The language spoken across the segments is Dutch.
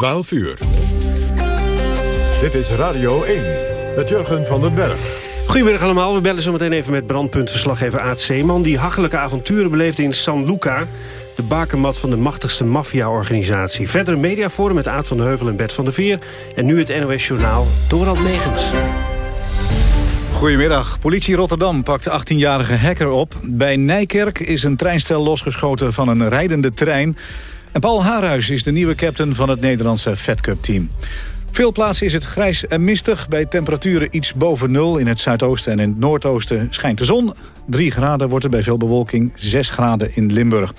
12 uur. Dit is Radio 1 met Jurgen van den Berg. Goedemiddag allemaal. We bellen zo meteen even met brandpuntverslaggever Aad Zeeman... die hachelijke avonturen beleefde in San Luca... de bakermat van de machtigste maffia-organisatie. Verder een mediaforum met Aad van de Heuvel en Bert van der Veer. En nu het NOS Journaal, Dorald Megens. Goedemiddag. Politie Rotterdam pakt 18-jarige hacker op. Bij Nijkerk is een treinstel losgeschoten van een rijdende trein. En Paul Haarhuis is de nieuwe captain van het Nederlandse Fed Cup team. veel plaatsen is het grijs en mistig. Bij temperaturen iets boven nul. In het zuidoosten en in het noordoosten schijnt de zon. 3 graden wordt er bij veel bewolking, 6 graden in Limburg.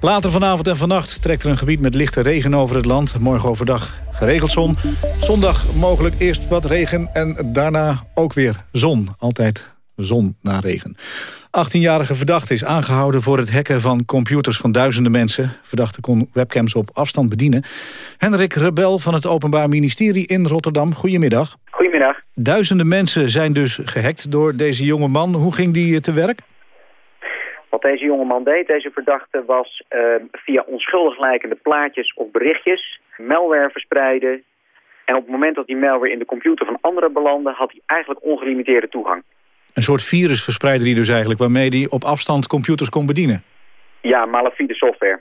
Later vanavond en vannacht trekt er een gebied met lichte regen over het land. Morgen overdag geregeld zon. Zondag mogelijk eerst wat regen en daarna ook weer zon. Altijd zon na regen. 18-jarige verdachte is aangehouden voor het hacken van computers van duizenden mensen. Verdachte kon webcams op afstand bedienen. Hendrik Rebel van het Openbaar Ministerie in Rotterdam. Goedemiddag. Goedemiddag. Duizenden mensen zijn dus gehackt door deze jonge man. Hoe ging die eh, te werk? Wat deze jonge man deed, deze verdachte, was uh, via onschuldig lijkende plaatjes of berichtjes malware verspreiden. En op het moment dat die malware in de computer van anderen belandde, had hij eigenlijk ongelimiteerde toegang. Een soort virus verspreidde hij dus eigenlijk, waarmee hij op afstand computers kon bedienen? Ja, malafide software.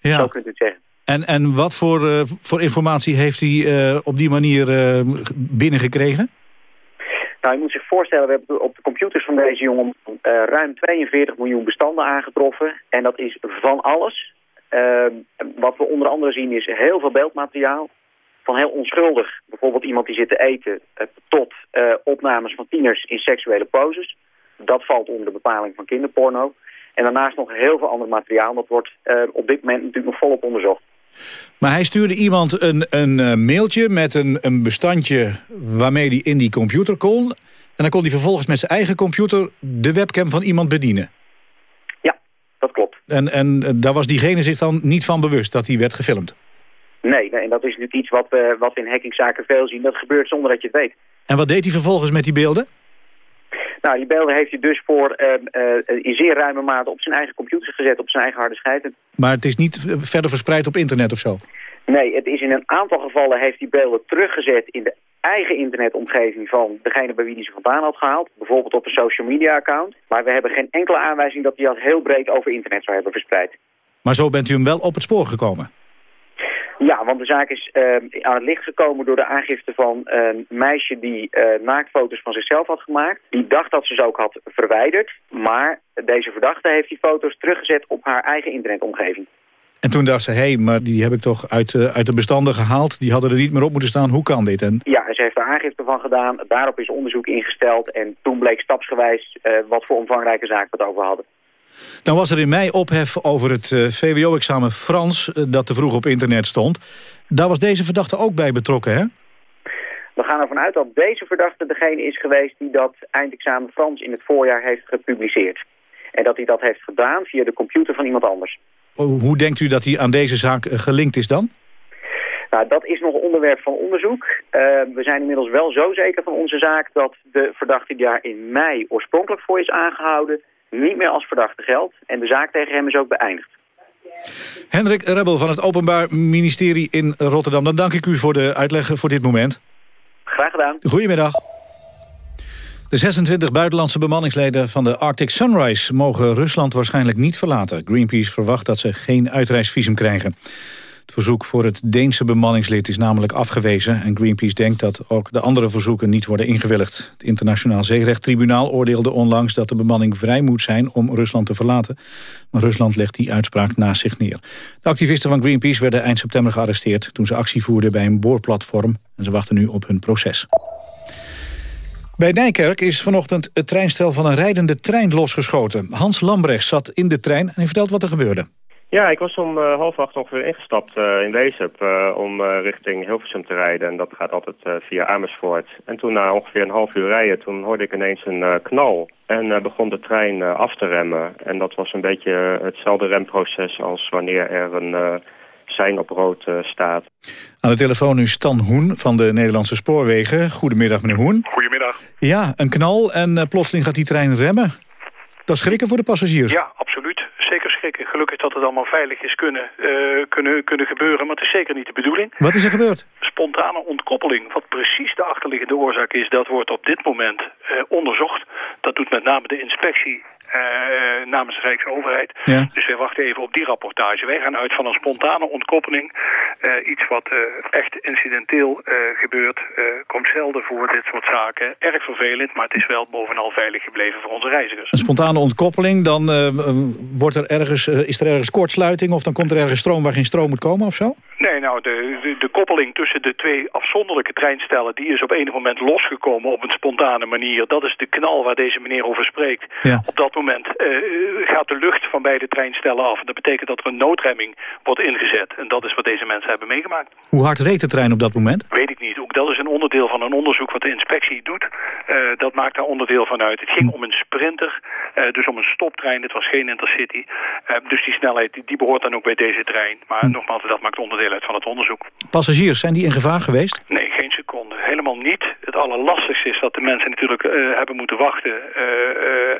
Ja, zo kunt u het zeggen. En, en wat voor, uh, voor informatie heeft hij uh, op die manier uh, binnengekregen? Nou, je moet zich voorstellen, we hebben op de computers van deze jongen ruim 42 miljoen bestanden aangetroffen. En dat is van alles. wat we onder andere zien is heel veel beeldmateriaal van heel onschuldig, bijvoorbeeld iemand die zit te eten, uh, tot uh, opnames van tieners in seksuele poses. Dat valt onder de bepaling van kinderporno. En daarnaast nog heel veel ander materiaal. Dat wordt uh, op dit moment natuurlijk nog volop onderzocht. Maar hij stuurde iemand een, een mailtje met een, een bestandje waarmee hij in die computer kon. En dan kon hij vervolgens met zijn eigen computer de webcam van iemand bedienen. Ja, dat klopt. En, en daar was diegene zich dan niet van bewust dat hij werd gefilmd? Nee, nee, en dat is natuurlijk iets wat we, wat we in hackingzaken veel zien. Dat gebeurt zonder dat je het weet. En wat deed hij vervolgens met die beelden? Nou, die beelden heeft hij dus voor uh, uh, in zeer ruime mate op zijn eigen computer gezet, op zijn eigen harde schijf. Maar het is niet verder verspreid op internet of zo? Nee, het is in een aantal gevallen heeft die beelden teruggezet in de eigen internetomgeving van degene bij wie hij ze vandaan had gehaald. Bijvoorbeeld op een social media account. Maar we hebben geen enkele aanwijzing dat hij dat heel breed over internet zou hebben verspreid. Maar zo bent u hem wel op het spoor gekomen? Ja, want de zaak is uh, aan het licht gekomen door de aangifte van een meisje die uh, naaktfoto's van zichzelf had gemaakt. Die dacht dat ze ze ook had verwijderd. Maar deze verdachte heeft die foto's teruggezet op haar eigen internetomgeving. En toen dacht ze, hé, hey, maar die heb ik toch uit, uh, uit de bestanden gehaald. Die hadden er niet meer op moeten staan. Hoe kan dit? En... Ja, ze heeft er aangifte van gedaan. Daarop is onderzoek ingesteld. En toen bleek stapsgewijs wat voor omvangrijke zaak we het over hadden. Dan was er in mei ophef over het uh, VWO-examen Frans... Uh, dat te vroeg op internet stond. Daar was deze verdachte ook bij betrokken, hè? We gaan ervan uit dat deze verdachte degene is geweest... die dat eindexamen Frans in het voorjaar heeft gepubliceerd. En dat hij dat heeft gedaan via de computer van iemand anders. Oh, hoe denkt u dat hij aan deze zaak uh, gelinkt is dan? Nou, dat is nog onderwerp van onderzoek. we zijn inmiddels wel zo zeker van onze zaak... dat de verdachte die daar in mei oorspronkelijk voor is aangehouden niet meer als verdachte geldt. En de zaak tegen hem is ook beëindigd. Hendrik Rebel van het Openbaar Ministerie in Rotterdam. Dan dank ik u voor de uitleg voor dit moment. Graag gedaan. Goedemiddag. De 26 buitenlandse bemanningsleden van de Arctic Sunrise... mogen Rusland waarschijnlijk niet verlaten. Greenpeace verwacht dat ze geen uitreisvisum krijgen. Het verzoek voor het Deense bemanningslid is namelijk afgewezen... en Greenpeace denkt dat ook de andere verzoeken niet worden ingewilligd. Het Internationaal Zeerechttribunaal oordeelde onlangs... dat de bemanning vrij moet zijn om Rusland te verlaten. Maar Rusland legt die uitspraak naast zich neer. De activisten van Greenpeace werden eind september gearresteerd... toen ze actie voerden bij een boorplatform. En ze wachten nu op hun proces. Bij Nijkerk is vanochtend het treinstel van een rijdende trein losgeschoten. Hans Lambrecht zat in de trein en hij vertelt wat er gebeurde. Ja, ik was om uh, half acht ongeveer ingestapt uh, in Wezep uh, om richting Hilversum te rijden. En dat gaat altijd via Amersfoort. En toen na ongeveer een half uur rijden, toen hoorde ik ineens een knal. En begon de trein af te remmen. En dat was een beetje hetzelfde remproces als wanneer er een sein op rood staat. Aan de telefoon nu Stan Hoen van de Nederlandse Spoorwegen. Goedemiddag meneer Hoen. Goedemiddag. Ja, een knal en plotseling gaat die trein remmen. Dat is schrikken voor de passagiers. Ja, absoluut. Zeker schrikken. Gelukkig dat het allemaal veilig is kunnen, uh, kunnen, kunnen gebeuren, maar het is zeker niet de bedoeling. Wat is er gebeurd? Spontane ontkoppeling. Wat precies de achterliggende oorzaak is, dat wordt op dit moment uh, onderzocht. Dat doet met name de inspectie uh, namens de Rijksoverheid. Ja. Dus wij wachten even op die rapportage. Wij gaan uit van een spontane ontkoppeling. Uh, iets wat uh, echt incidenteel gebeurt. komt zelden voor, dit soort zaken. Erg vervelend, maar het is wel bovenal veilig gebleven voor onze reizigers. Een spontane ontkoppeling, dan wordt er ergens, is er ergens kortsluiting... of dan komt er ergens stroom waar geen stroom moet komen of zo? Nee, nou, de, de, de koppeling tussen de twee afzonderlijke treinstellen... die is op enig moment losgekomen op een spontane manier. Dat is de knal waar deze meneer over spreekt. Ja. Op dat moment uh, gaat de lucht van beide treinstellen af. Dat betekent dat er een noodremming wordt ingezet. En dat is wat deze mensen hebben meegemaakt. Hoe hard reed de trein op dat moment? Weet ik niet. Ook dat is een onderdeel van een onderzoek wat de inspectie doet. Uh, dat maakt daar onderdeel van uit. Het ging om een sprinter, uh, dus om een stoptrein. Het was geen intercity. dus die snelheid die, die, behoort dan ook bij deze trein. Maar hm. nogmaals, dat maakt onderdeel uit van het onderzoek. Passagiers, zijn die in gevaar geweest? Nee, geen seconde. Helemaal niet. Het allerlastigste is dat de mensen natuurlijk hebben moeten wachten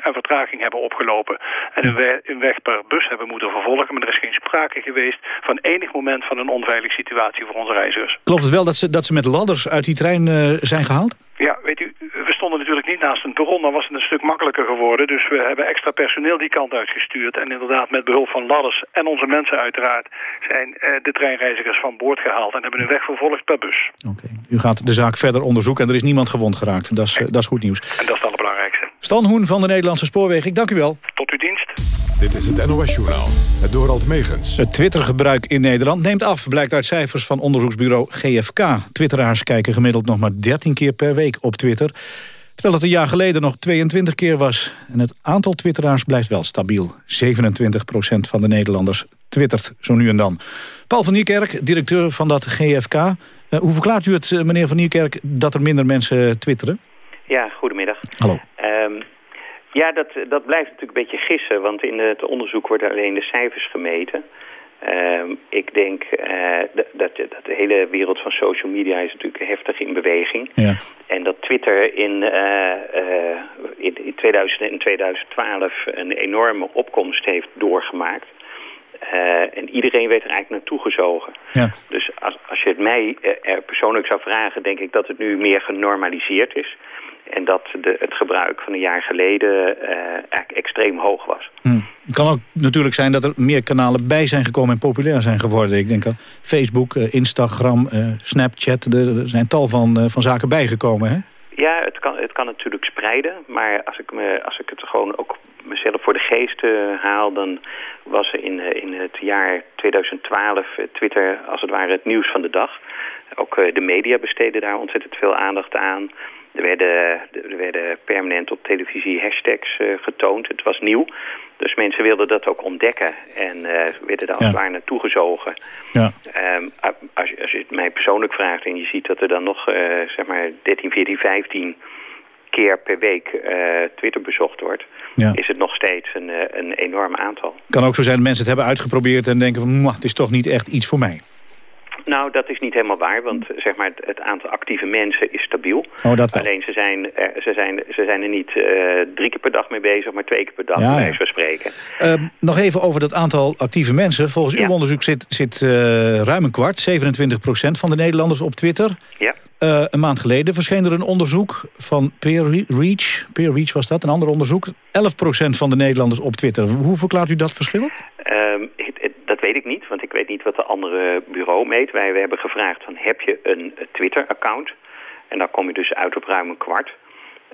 en vertraging hebben opgelopen. En hun, we weg per bus hebben moeten vervolgen. Maar er is geen sprake geweest van enig moment van een onveilige situatie voor onze reizigers. Klopt het wel dat ze, dat ze met ladders uit die trein uh, zijn gehaald? Ja, weet u, we stonden natuurlijk niet naast een perron. Dan was het een stuk makkelijker geworden. Dus we hebben extra personeel die kant uitgestuurd. En inderdaad met behulp van ladders en onze mensen uiteraard... zijn uh, de treinreizigers van boord gehaald en hebben hun weg vervolgd per bus. Oké, u gaat de zaak verder onderzoeken en er is niemand gewond geraakt. Dat is, nee. dat is goed nieuws. En dat is het allerbelangrijkste. Stan Hoen van de Nederlandse Spoorwegen, ik dank u wel. Tot uw dienst. Dit is het NOS-journaal, het Dorald Megens. Het Twittergebruik in Nederland neemt af, blijkt uit cijfers van onderzoeksbureau GFK. Twitteraars kijken gemiddeld nog maar 13 keer per week op Twitter. Terwijl het een jaar geleden nog 22 keer was. En het aantal twitteraars blijft wel stabiel. 27% van de Nederlanders twittert zo nu en dan. Paul van Niekerk, directeur van dat GFK. Uh, eh, hoe verklaart u het, uh, meneer van Niekerk, dat er minder mensen twitteren? Ja, goedemiddag. Hallo. Um, ja, dat, dat blijft natuurlijk een beetje gissen, want in het onderzoek worden alleen de cijfers gemeten. Uh, ik denk uh, dat, dat, de hele wereld van social media is natuurlijk heftig in beweging. Ja. En dat Twitter in, uh, in, in 2000 en 2012 een enorme opkomst heeft doorgemaakt. en iedereen werd er eigenlijk naartoe gezogen. Ja. Dus als, als je het mij er persoonlijk zou vragen, denk ik dat het nu meer genormaliseerd is. En dat de, het gebruik van een jaar geleden uh, eigenlijk extreem hoog was. Hm. Het kan ook natuurlijk zijn dat er meer kanalen bij zijn gekomen en populair zijn geworden. Ik denk aan Facebook, uh, Instagram, uh, Snapchat. Er, zijn tal van, van zaken bijgekomen, hè? Ja, het kan, het kan natuurlijk spreiden. Maar als ik, me, als ik het gewoon ook mezelf voor de geest haal... dan was er in, in het jaar 2012 Twitter als het ware het nieuws van de dag. Ook de media besteden daar ontzettend veel aandacht aan... Er werden, er werden permanent op televisie hashtags uh, getoond. Het was nieuw. Dus mensen wilden dat ook ontdekken en uh, werden daar als het ware naartoe gezogen. Ja. Um, als, als, je het mij persoonlijk vraagt en je ziet dat er dan nog uh, zeg maar 13, 14, 15 keer per week Twitter bezocht wordt... Ja. is het nog steeds een, een enorm aantal. kan ook zo zijn dat mensen het hebben uitgeprobeerd en denken van... het is toch niet echt iets voor mij. Nou, dat is niet helemaal waar, want zeg maar, het, aantal actieve mensen is stabiel. Oh, dat Alleen ze zijn, er, ze, zijn, ze zijn er niet uh, drie keer per dag mee bezig, maar twee keer per dag, ja, bij spreken. Uh, nog even over dat aantal actieve mensen. Volgens uw onderzoek zit, zit uh, ruim een kwart, 27% van de Nederlanders op Twitter. Ja. Een maand geleden verscheen er een onderzoek van Peer Reach. Peer Reach was dat, een ander onderzoek. 11% van de Nederlanders op Twitter. Hoe verklaart u dat verschil? Dat weet ik niet, want ik weet niet wat de andere bureau meet. Wij hebben gevraagd van heb je een Twitter-account? En dan kom je dus uit op ruim een kwart.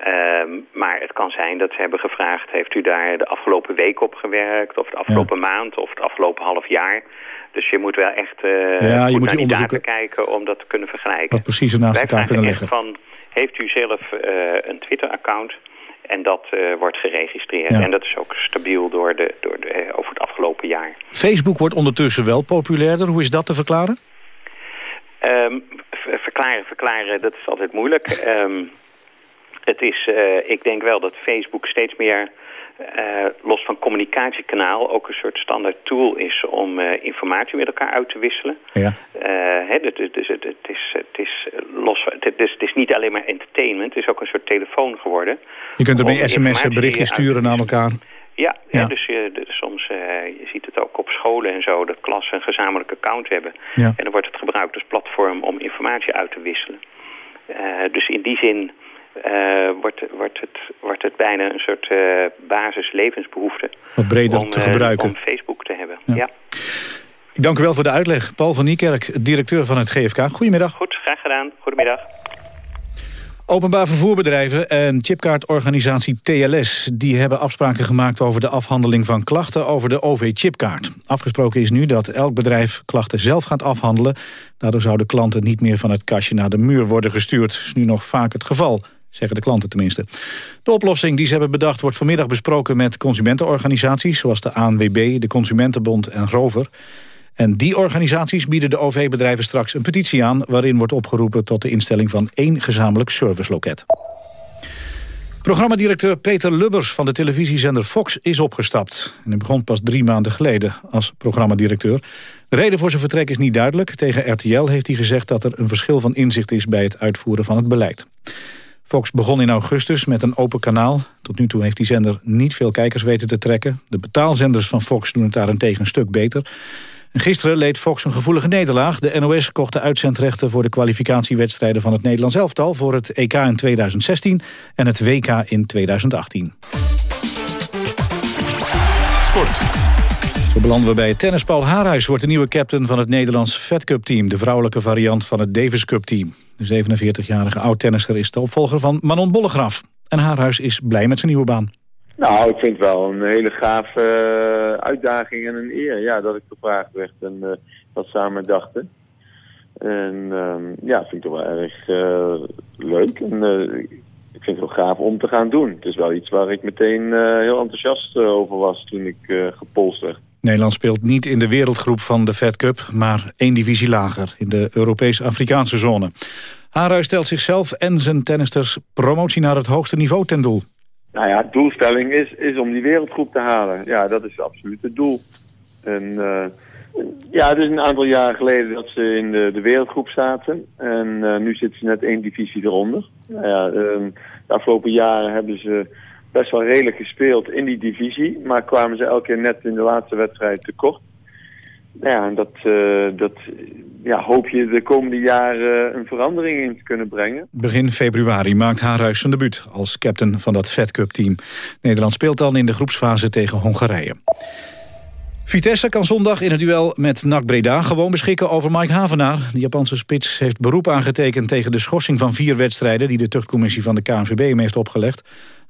Um, maar het kan zijn dat ze hebben gevraagd... heeft u daar de afgelopen week op gewerkt... of de afgelopen maand of het afgelopen half jaar... Dus je moet wel echt uh, ja, naar die data kijken om dat te kunnen vergelijken. Wat precies naast elkaar kunnen liggen. Van, heeft u zelf uh, een Twitter-account? En dat uh, wordt geregistreerd. En dat is ook stabiel door de, door de, uh, over het afgelopen jaar. Facebook wordt ondertussen wel populairder. Hoe is dat te verklaren? Um, verklaren, verklaren, dat is altijd moeilijk. Um, het is, uh, ik denk wel dat Facebook steeds meer uh, los van communicatiekanaal ook een soort standaard tool is om uh, informatie met elkaar uit te wisselen. Ja. Uh, hè, dus, dus het, het, is, het, is los, het, is, het is niet alleen maar entertainment, het is ook een soort telefoon geworden. Je kunt er mee sms'en, berichtjes sturen naar elkaar. Ja, ja. dus soms, je ziet het ook op scholen en zo, dat klassen een gezamenlijk account hebben. Ja. En dan wordt het gebruikt als platform om informatie uit te wisselen. dus in die zin wordt, wordt, het, wordt het bijna een soort basislevensbehoefte. Wat breder om, te gebruiken. om Facebook te hebben, ja. Ik dank u wel voor de uitleg. Paul van Niekerk, directeur van het GFK. Goedemiddag. Goed, graag gedaan. Goedemiddag. Openbaar vervoerbedrijven en chipkaartorganisatie TLS... die hebben afspraken gemaakt over de afhandeling van klachten over de OV-chipkaart. Afgesproken is nu dat elk bedrijf klachten zelf gaat afhandelen. Daardoor zouden klanten niet meer van het kastje naar de muur worden gestuurd. Dat is nu nog vaak het geval, zeggen de klanten tenminste. De oplossing die ze hebben bedacht wordt vanmiddag besproken met consumentenorganisaties... zoals de ANWB, de Consumentenbond en Rover... En die organisaties bieden de OV-bedrijven straks een petitie aan... waarin wordt opgeroepen tot de instelling van één gezamenlijk serviceloket. Programmadirecteur Peter Lubbers van de televisiezender Fox is opgestapt. En hij begon pas drie maanden geleden als programmadirecteur. De reden voor zijn vertrek is niet duidelijk. Tegen RTL heeft hij gezegd dat er een verschil van inzicht is... bij het uitvoeren van het beleid. Fox begon in augustus met een open kanaal. Tot nu toe heeft die zender niet veel kijkers weten te trekken. De betaalzenders van Fox doen het daarentegen een stuk beter. Gisteren leed Fox een gevoelige nederlaag. De NOS kocht de uitzendrechten voor de kwalificatiewedstrijden van het Nederlands elftal... voor het EK in 2016 en het WK in 2018. Sport. Zo belanden we bij tennis. Paul Haarhuis wordt de nieuwe captain van het Nederlands Fed Cup team. De vrouwelijke variant van het Davis Cup team. De 47-jarige oud-tennisser is de opvolger van Manon Bollegraf. En Haarhuis is blij met zijn nieuwe baan. Nou, ik vind het wel een hele gave uh, uitdaging en een eer ja, dat ik gevraagd werd en uh, dat samen dachten. En uh, ja, vind ik toch wel erg uh, leuk. En ik vind het wel gaaf om te gaan doen. Het is wel iets waar ik meteen heel enthousiast over was toen ik gepolst werd. Nederland speelt niet in de wereldgroep van de Fed Cup, maar één divisie lager in de Europees-Afrikaanse zone. Haarhuis stelt zichzelf en zijn tennisters promotie naar het hoogste niveau ten doel. Nou ja, doelstelling is, is om die wereldgroep te halen. Ja, dat is absoluut het doel. En uh, ja, het is een aantal jaren geleden dat ze in de, de wereldgroep zaten. En uh, nu zitten ze net één divisie eronder. Nou ja, uh, de afgelopen jaren hebben ze best wel redelijk gespeeld in die divisie. Maar kwamen ze elke keer net in de laatste wedstrijd tekort. Nou ja, en dat, uh, dat ja, hoop je de komende jaren een verandering in te kunnen brengen. Begin februari maakt Haarhuis zijn debuut als captain van dat Fed Cup team. Nederland speelt dan in de groepsfase tegen Hongarije. Vitesse kan zondag in het duel met NAC Breda gewoon beschikken over Mike Havenaar. De Japanse spits heeft beroep aangetekend tegen de schorsing van vier wedstrijden... die de tuchtcommissie van de KNVB hem heeft opgelegd.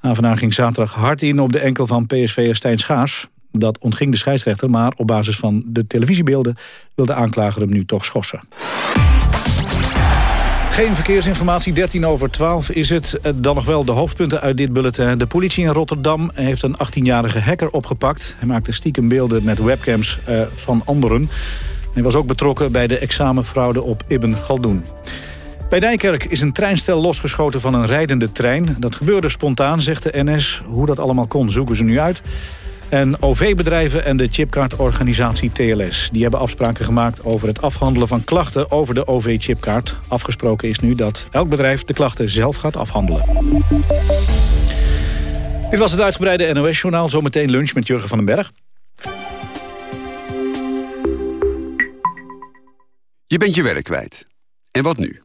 Havenaar ging zaterdag hard in op de enkel van PSV'er Stijn Schaars. Dat ontging de scheidsrechter, maar op basis van de televisiebeelden... wil de aanklager hem nu toch schorsen. Geen verkeersinformatie, 13 over 12 is het. Eh, dan nog wel de hoofdpunten uit dit bulletin. De politie in Rotterdam heeft een 18-jarige hacker opgepakt. Hij maakte stiekem beelden met webcams uh, van anderen. Hij was ook betrokken bij de examenfraude op Ibn Galdoen. Bij Nijkerk is een treinstel losgeschoten van een rijdende trein. Dat gebeurde spontaan, zegt de NS. Hoe dat allemaal kon, zoeken ze nu uit. En OV-bedrijven en de chipkaartorganisatie TLS... die hebben afspraken gemaakt over het afhandelen van klachten over de OV-chipkaart. Afgesproken is nu dat elk bedrijf de klachten zelf gaat afhandelen. Dit was het uitgebreide NOS-journaal. Zometeen lunch met Jurgen van den Berg. Je bent je werk kwijt. En wat nu?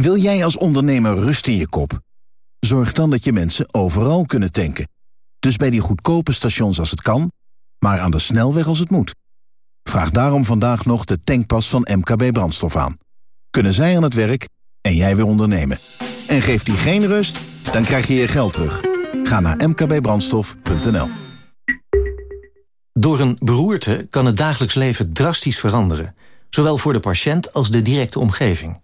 Wil jij als ondernemer rust in je kop? Zorg dan dat je mensen overal kunnen tanken dus bij die goedkope stations als het kan, maar aan de snelweg als het moet. Vraag daarom vandaag nog de tankpas van MKB Brandstof aan. Kunnen zij aan het werk en jij weer ondernemen. En geeft die geen rust, dan krijg je je geld terug. Ga naar mkbbrandstof.nl Door een beroerte kan het dagelijks leven drastisch veranderen. Zowel voor de patiënt als de directe omgeving.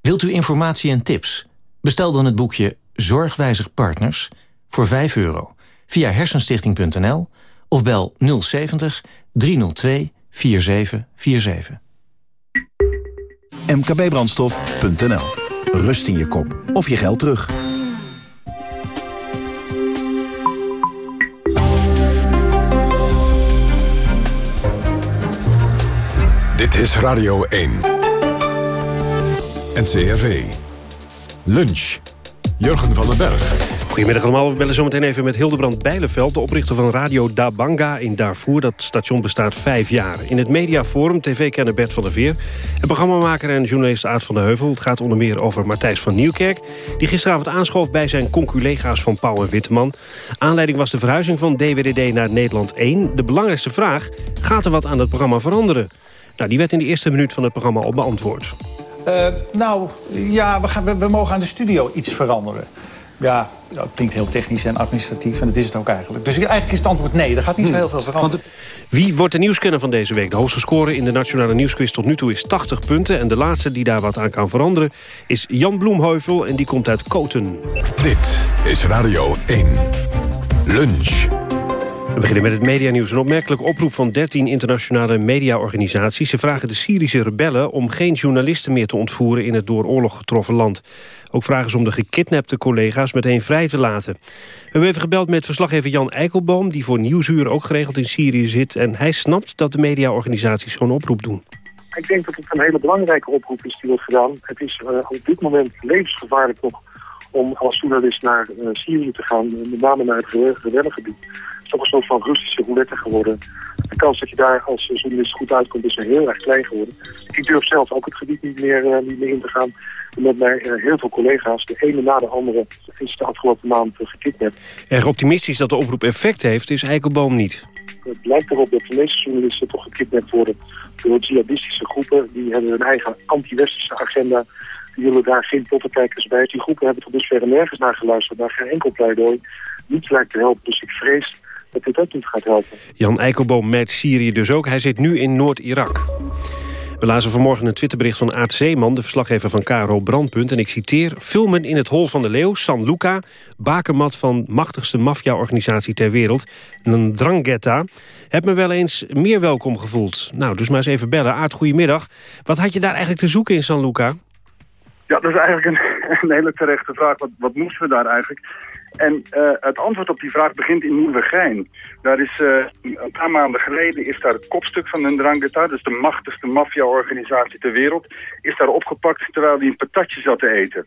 Wilt u informatie en tips? Bestel dan het boekje Zorgwijzig Partners voor 5 euro via hersenstichting.nl of bel 070 302 4747. mkbbrandstof.nl. Rust in je kop of je geld terug. Dit is Radio 1. NCRV. Lunch. Jurgen van den Berg. Goedemiddag allemaal. We bellen zometeen even met Hildebrand Bijleveld... de oprichter van Radio Dabanga in Darfur. Dat station bestaat vijf jaar. In het mediaforum tv-kenner Bert van der Veer... en programmamaker en journalist Aad van der Heuvel. Het gaat onder meer over Matthijs van Nieuwkerk... die gisteravond aanschoof bij zijn conculega's van Pauw en Witteman. Aanleiding was de verhuizing van DWDD naar Nederland 1. De belangrijkste vraag, gaat er wat aan het programma veranderen? Nou, die werd in de eerste minuut van het programma al beantwoord. Uh, nou, ja, we, gaan, we, we, mogen aan de studio iets veranderen. Ja, dat klinkt heel technisch en administratief en dat is het ook eigenlijk. Dus eigenlijk is het antwoord nee, er gaat niet zo heel veel veranderen. Wie wordt de nieuwskenner van deze week? De hoogste score in de Nationale Nieuwsquiz tot nu toe is 80 punten. En de laatste die daar wat aan kan veranderen is Jan Bloemheuvel en die komt uit Koten. Dit is Radio 1. Lunch. We beginnen met het medianieuws. Een opmerkelijke oproep van 13 internationale mediaorganisaties. Ze vragen de Syrische rebellen om geen journalisten meer te ontvoeren... in het door oorlog getroffen land. Ook vragen ze om de gekidnapte collega's meteen vrij te laten. We hebben even gebeld met verslaggever Jan Eikelboom... die voor Nieuwsuur ook geregeld in Syrië zit. En hij snapt dat de mediaorganisaties zo'n oproep doen. Ik denk dat het een hele belangrijke oproep is die wordt gedaan. Het is uh, op dit moment levensgevaarlijk om als journalist naar uh, Syrië te gaan. Met name naar het rebellengebied toch een soort van Russische roulette geworden. De kans dat je daar als journalist goed uitkomt is heel erg klein geworden. Ik durf zelf ook het gebied niet meer, uh, niet meer in te gaan. Met mijn uh, heel veel collega's, de ene na de andere, is de afgelopen maand uh, gekidnapt. Erg optimistisch dat de oproep effect heeft, is Eikelboom niet. Het lijkt erop dat de meeste journalisten toch gekidnapt worden door jihadistische groepen. Die hebben hun eigen anti-westerse agenda. Die willen daar geen pottenkijkers bij. Die groepen hebben tot dusver nergens naar geluisterd, naar geen enkel pleidooi. Niets lijkt te helpen, dus ik vrees dat dit ook niet gaat helpen. Jan Eikelboom met Syrië dus ook. Hij zit nu in Noord-Irak. We lazen vanmorgen een Twitterbericht van Aad Zeeman... de verslaggever van KRO Brandpunt. En ik citeer... Filmen in het Hol van de Leeuw, San Luca... bakermat van machtigste maffia-organisatie ter wereld... een Drangheta... heb me wel eens meer welkom gevoeld. Nou, dus maar eens even bellen. Aad, goedemiddag. Wat had je daar eigenlijk te zoeken in San Luca? Ja, dat is eigenlijk een, een hele terechte vraag. Wat, wat moesten we daar eigenlijk? En uh, het antwoord op die vraag begint in Nieuwegein. Daar is, uh, een paar maanden geleden is daar het kopstuk van de Ndrangheta, dus de machtigste maffia-organisatie ter wereld, is daar opgepakt terwijl hij een patatje zat te eten.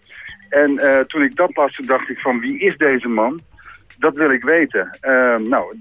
En uh, toen ik dat las, dacht ik van wie is deze man? Dat wil ik weten. nou,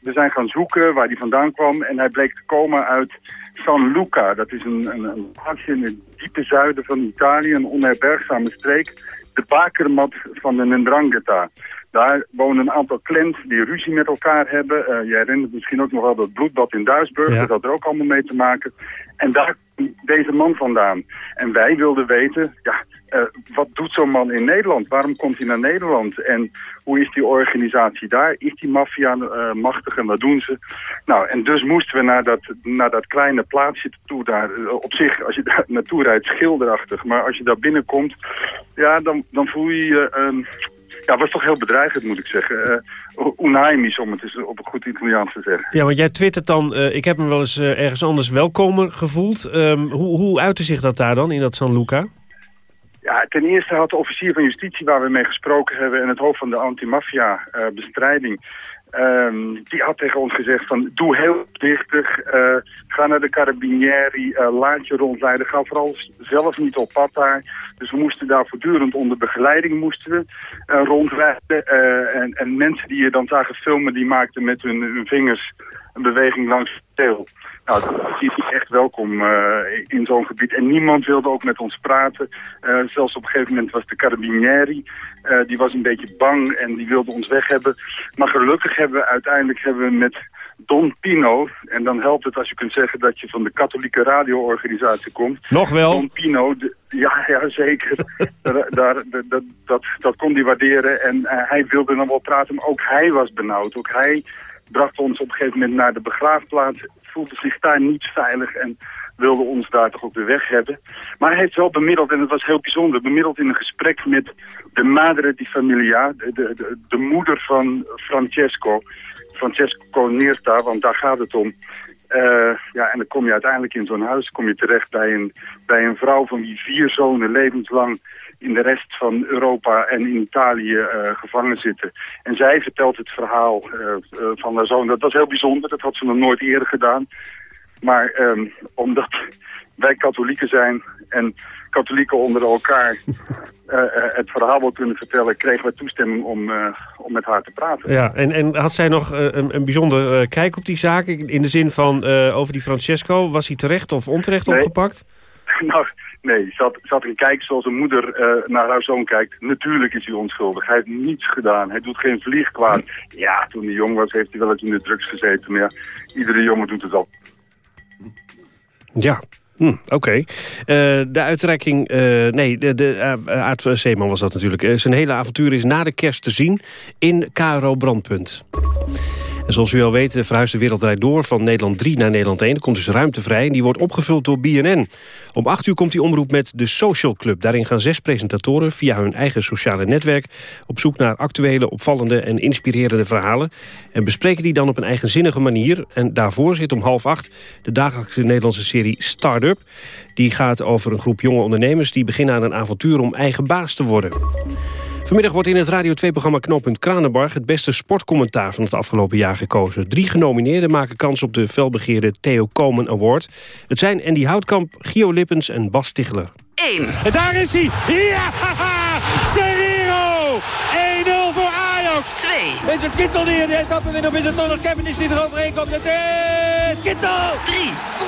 we zijn gaan zoeken waar hij vandaan kwam en hij bleek te komen uit San Luca. Dat is een, een, in het diepe zuiden van Italië, een onherbergzame streek de bakermat van de Ndrangheta. Daar wonen een aantal clans die ruzie met elkaar hebben. Uh, je herinnert misschien ook nog wel dat bloedbad in Duisburg. Dat had er ook allemaal mee te maken. En daar deze man vandaan. En wij wilden weten, ja, uh, wat doet zo'n man in Nederland? Waarom komt hij naar Nederland? En hoe is die organisatie daar? Is die maffia uh, machtig en wat doen ze? Nou, en dus moesten we naar dat, naar dat kleine plaatsje toe daar. op zich, als je daar naartoe rijdt, schilderachtig. Maar als je daar binnenkomt, ja, dan, dan voel je je... Ja, was toch heel bedreigend, moet ik zeggen. Uh, om het eens op een goed Italiaans te zeggen. Ja, want jij twittert dan... Uh, ik heb me wel eens uh, ergens anders welkomer gevoeld. Um, hoe, hoe uitte zich dat daar dan, in dat San Luca? Ja, ten eerste had de officier van justitie waar we mee gesproken hebben... en het hoofd van de anti-maffia-bestrijding... Um, die had tegen ons gezegd van doe heel voorzichtig, uh, ga naar de carabinieri, uh, laat je rondleiden, ga vooral zelf niet op pad daar. Dus we moesten daar voortdurend onder begeleiding moesten we, uh, rondrijden. en, en mensen die je dan zagen filmen, die maakten met hun vingers een beweging langs het teel. Nou, dat is echt welkom uh, in zo'n gebied. En niemand wilde ook met ons praten. Uh, zelfs op een gegeven moment was de carabinieri. Uh, die was een beetje bang en die wilde ons weg hebben. Maar gelukkig hebben we uiteindelijk hebben we met Don Pino... en dan helpt het als je kunt zeggen dat je van de katholieke radioorganisatie komt. Nog wel? Don Pino, ja, ja, zeker. daar, daar, dat, dat, dat kon hij waarderen. En hij wilde dan wel praten, maar ook hij was benauwd. Ook hij bracht ons op een gegeven moment naar de begraafplaats voelde zich daar niet veilig en wilde ons daar toch ook de weg hebben. Maar hij heeft wel bemiddeld, en het was heel bijzonder, bemiddeld in een gesprek met de madre di familia, de, de, de moeder van Francesco. Francesco Neersta, want daar gaat het om. ja, en dan kom je uiteindelijk in zo'n huis kom je terecht bij een, bij een vrouw van wie vier zonen levenslang in de rest van Europa en in Italië uh, gevangen zitten. En zij vertelt het verhaal uh, van haar zoon. Dat was heel bijzonder, dat had ze nog nooit eerder gedaan. Maar um, omdat wij katholieken zijn en katholieken onder elkaar het verhaal wil kunnen vertellen... kregen we toestemming om, om met haar te praten. Ja, en, en had zij nog een, een bijzonder kijk op die zaak? In de zin van over die Francesco, was hij terecht of onterecht opgepakt? Nou, nee, ze had een kijk zoals een moeder uh, naar haar zoon kijkt. Natuurlijk is hij onschuldig. Hij heeft niets gedaan. Hij doet geen vlieg kwaad. Ja, toen hij jong was heeft hij wel eens in de drugs gezeten. Maar ja, iedere jongen doet het al. Ja, Hm, Oké. Uh, de uitreiking... Uh, nee, de, de uh, Zeeman was dat natuurlijk. zijn hele avontuur is na de kerst te zien in KRO Brandpunt. En zoals u al weet verhuist de wereldrijd door van Nederland 3 naar Nederland 1. Er komt dus ruimte vrij en die wordt opgevuld door BNN. Om 8 uur komt die omroep met de Social Club. Daarin gaan zes presentatoren via hun eigen sociale netwerk... op zoek naar actuele, opvallende en inspirerende verhalen... en bespreken die dan op een eigenzinnige manier. En daarvoor zit om half acht de dagelijkse Nederlandse serie Startup. Die gaat over een groep jonge ondernemers... die beginnen aan een avontuur om eigen baas te worden. Vanmiddag wordt in het Radio 2-programma Knooppunt Kranenbarg... het beste sportcommentaar van het afgelopen jaar gekozen. Drie genomineerden maken kans op de felbegeerde Theo Komen Award. Het zijn Andy Houtkamp, Gio Lippens en Bas Stigler. 1. Daar is hij! Ja! Serrero! 1-0 voor Ajax! 2. Is het Kittel die de etappe wint of is het nog Kevin die eroverheen komt? Het is Kittel! 3.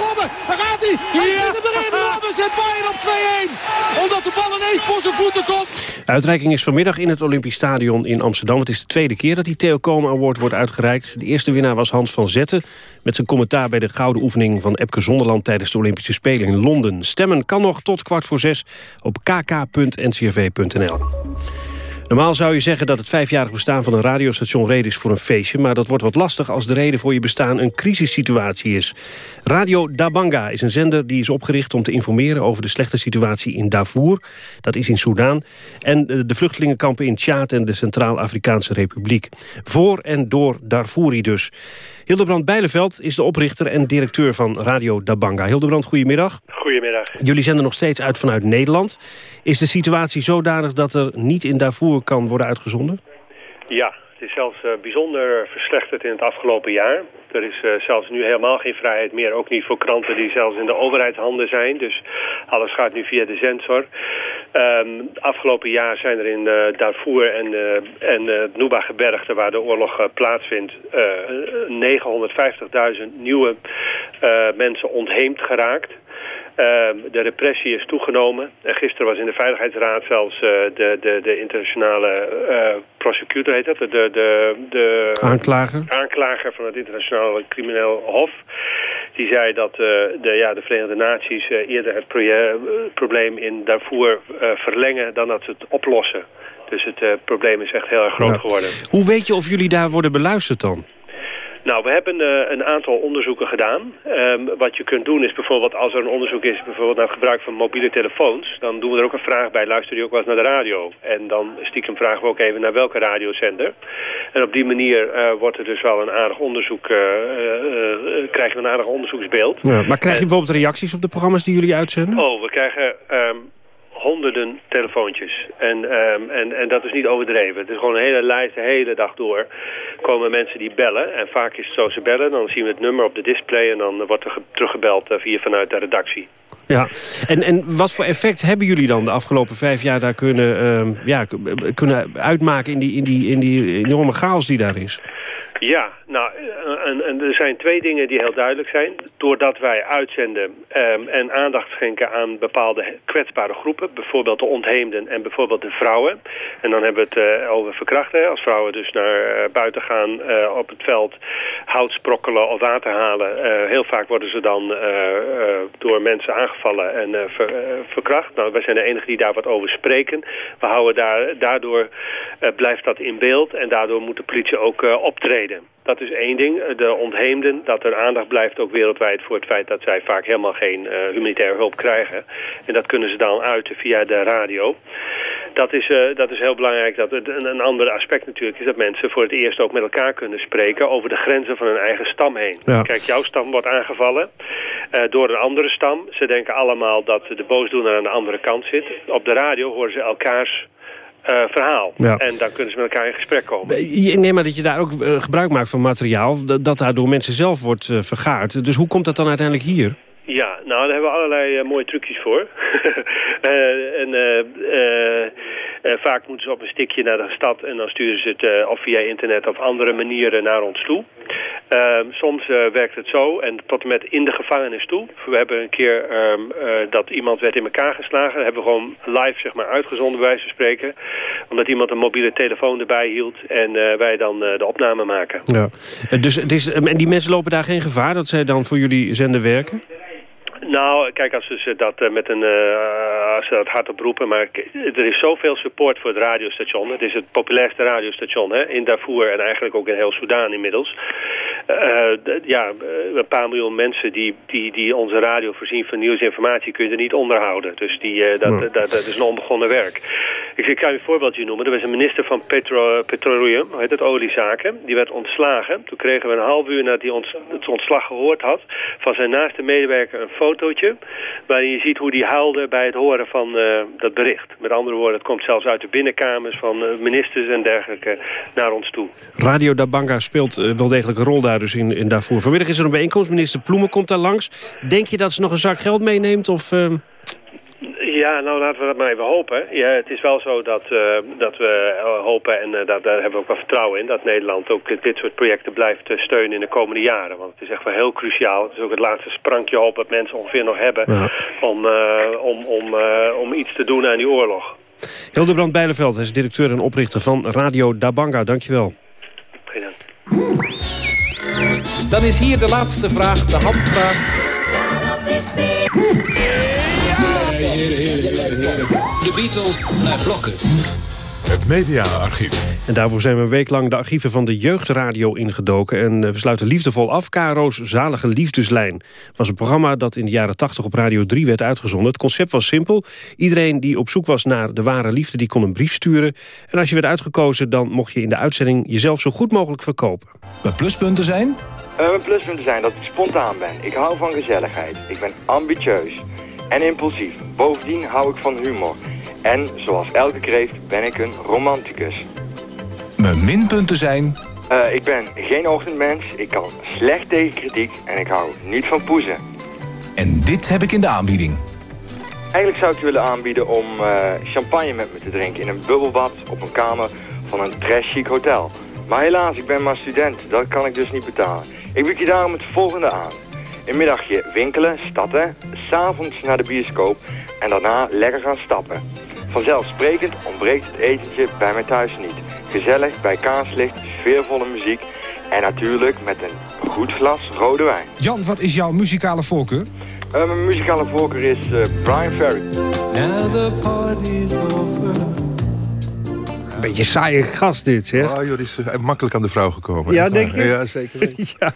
Robben, daar gaat hij! Hij ja. schiet hem erin! Robben zet Bayern op 2-1! Omdat de bal ineens voor zijn voeten komt! De uitreiking is vanmiddag in het Olympisch Stadion in Amsterdam. Het is de tweede keer dat die Theo Komen Award wordt uitgereikt. De eerste winnaar was Hans van Zetten... met zijn commentaar bij de gouden oefening van Epke Zonderland... tijdens de Olympische Spelen in Londen. Stemmen kan nog tot kwart voor zes op kk.ncrv.nl. Normaal zou je zeggen dat het vijfjarig bestaan van een radiostation reden is voor een feestje... maar dat wordt wat lastig als de reden voor je bestaan een crisissituatie is. Radio Dabanga is een zender die is opgericht om te informeren... over de slechte situatie in Darfur, dat is in Soudaan... en de vluchtelingenkampen in Tjaad en de Centraal-Afrikaanse Republiek. Voor en door Darfuri dus. Hildebrand Bijleveld is de oprichter en directeur van Radio Dabanga. Hildebrand, goedemiddag. Goedemiddag. Jullie zenden nog steeds uit vanuit Nederland. Is de situatie zodanig dat er niet in Darfur kan worden uitgezonden? Ja, is zelfs uh, bijzonder verslechterd in het afgelopen jaar. Er is uh, zelfs nu helemaal geen vrijheid meer. Ook niet voor kranten die zelfs in de overheidshanden zijn. Dus alles gaat nu via de sensor. Um, afgelopen jaar zijn er in uh, Darfur en, en het Nuba-gebergte... waar de oorlog plaatsvindt... 950.000 nieuwe mensen ontheemd geraakt. Ehm, de repressie is toegenomen. En gisteren was in de Veiligheidsraad zelfs uh, de, de, de internationale uh, prosecutor, heet dat? De, de, de aanklager. aanklager van het internationale crimineel hof. Die zei dat uh, de, ja, de Verenigde Naties eerder het probleem in Darfur verlengen dan dat ze het oplossen. Dus het probleem is echt heel erg groot geworden. Hoe weet je of jullie daar worden beluisterd dan? Nou, we hebben uh, een aantal onderzoeken gedaan. Um, wat je kunt doen is bijvoorbeeld, als er een onderzoek is bijvoorbeeld naar het gebruik van mobiele telefoons, dan doen we er ook een vraag bij, luister je ook wel eens naar de radio? En dan stiekem vragen we ook even naar welke radiozender. En op die manier uh, wordt er dus wel een aardig onderzoek, uh, krijgen we een aardig onderzoeksbeeld. Ja, maar krijg je bijvoorbeeld reacties op de programma's die jullie uitzenden? Oh, we krijgen... Um, honderden telefoontjes. En, um, en, en dat is niet overdreven. Het is gewoon een hele lijst, de hele dag door komen mensen die bellen. En vaak is het zo, ze bellen, dan zien we het nummer op de display... en dan wordt er teruggebeld uh, via vanuit de redactie. Ja, en, en wat voor effect hebben jullie dan de afgelopen vijf jaar daar kunnen, uh, ja, kunnen uitmaken in die, in, die, in die enorme chaos die daar is? Ja, nou, eh, en, en, er zijn twee dingen die heel duidelijk zijn. Doordat wij uitzenden um, en aandacht schenken aan bepaalde kwetsbare groepen, bijvoorbeeld de ontheemden en bijvoorbeeld de vrouwen. En dan hebben we het uh, over verkrachten. Als vrouwen dus naar uh, buiten gaan op het veld, hout sprokkelen of water halen. heel vaak worden ze dan door mensen aangevallen en ver, verkracht. Nou, wij zijn de enigen die daar wat over spreken. We houden daar, daardoor blijft dat in beeld en daardoor moet de politie ook optreden. Dat is één ding. De ontheemden, dat er aandacht blijft ook wereldwijd voor het feit dat zij vaak helemaal geen humanitaire hulp krijgen. En dat kunnen ze dan uiten via de radio. Dat is, uh, dat is heel belangrijk. Dat, een, een ander aspect natuurlijk is dat mensen voor het eerst ook met elkaar kunnen spreken over de grenzen van hun eigen stam heen. Kijk, jouw stam wordt aangevallen uh, door een andere stam. Ze denken allemaal dat de boosdoener aan de andere kant zit. Op de radio horen ze elkaars uh, verhaal. Ja. En dan kunnen ze met elkaar in gesprek komen. Ik neem maar dat je daar ook gebruik maakt van materiaal... dat, dat daar door mensen zelf wordt vergaard. Dus hoe komt dat dan uiteindelijk hier? Ja, nou, daar hebben we allerlei mooie trucjes voor. en vaak moeten ze op een stikje naar de stad... en dan sturen ze het of via internet of andere manieren naar ons toe. Ehm, soms werkt het zo en tot en met in de gevangenis toe. We hebben een keer um, dat iemand werd in elkaar geslagen. Dat hebben we gewoon live zeg maar, uitgezonden bij wijze van spreken. Omdat iemand een mobiele telefoon erbij hield en wij dan de opname maken. Ja. Dus het is, en die mensen lopen daar geen gevaar dat zij dan voor jullie zender werken? Nou, kijk, als ze dat uh, met een, uh, als ze dat hard oproepen, maar er is zoveel support voor het radiostation. Het is het populairste radiostation hè, in Darfur en eigenlijk ook in heel Soudaan inmiddels. Uh, ja, een paar miljoen mensen die, die, die onze radio voorzien van nieuwsinformatie kun je er niet onderhouden. Dus die, dat, dat, dat, is een onbegonnen werk. Ik, kan je een voorbeeldje noemen. Er was een minister van petro, Petroleum, heet het, oliezaken. Die werd ontslagen. Toen kregen we een half uur nadat hij het ontslag gehoord had van zijn naaste medewerker een foto fotootje... waarin je ziet hoe die huilde bij het horen van uh, dat bericht. Met andere woorden, het komt zelfs uit de binnenkamers van uh, ministers en dergelijke naar ons toe. Radio Dabanga speelt uh, wel degelijk een rol daar dus in, daarvoor. Vanmiddag is er een bijeenkomst, minister Ploemen komt daar langs. Denk je dat ze nog een zak geld meeneemt of... Ja, nou laten we dat maar even hopen. Ja, het is wel zo dat, uh, dat we hopen, en uh, dat, daar hebben we ook wel vertrouwen in... dat Nederland ook dit soort projecten blijft uh, steunen in de komende jaren. Want het is echt wel heel cruciaal. Het is ook het laatste sprankje hoop dat mensen ongeveer nog hebben... Ja. om, om, om, om iets te doen aan die oorlog. Hildebrand Bijleveld is directeur en oprichter van Radio Dabanga. Dankjewel. Geen Dan is hier de laatste vraag, de handvraag. De Beatles naar blokken. Het mediaarchief. En daarvoor zijn we een week lang de archieven van de jeugdradio ingedoken. En eh, we sluiten liefdevol af. Karo's Zalige Liefdeslijn. Het was een programma dat in de jaren 80 op Radio 3 werd uitgezonden. Het concept was simpel. Iedereen die op zoek was naar de ware liefde, die kon een brief sturen. En als je werd uitgekozen, dan mocht je in de uitzending jezelf zo goed mogelijk verkopen. Wat pluspunten zijn? Uh, mijn pluspunten zijn dat ik spontaan ben. Ik hou van gezelligheid. Ik ben ambitieus en impulsief. Bovendien hou ik van humor. En zoals elke kreeft ben ik een romanticus. Mijn minpunten zijn... Uh, ik ben geen ochtendmens, ik kan slecht tegen kritiek en ik hou niet van poezen. En dit heb ik in de aanbieding. Eigenlijk zou ik willen aanbieden om uh, champagne met me te drinken in een bubbelbad op een kamer van een trash chic hotel. Maar helaas, ik ben maar student, dat kan ik dus niet betalen. Ik bied je daarom het volgende aan. Een middagje winkelen, stappen, s'avonds naar de bioscoop en daarna lekker gaan stappen. Vanzelfsprekend ontbreekt het etentje bij mij thuis niet. Gezellig bij kaarslicht, sfeervolle muziek en natuurlijk met een goed glas rode wijn. Jan, wat is jouw muzikale voorkeur? Uh, mijn muzikale voorkeur is uh, Brian Ferry. Now the party's over beetje saaie gast dit, zeg. Oh joh, die is eh, makkelijk aan de vrouw gekomen. Ja, denk je? Ja, zeker ja.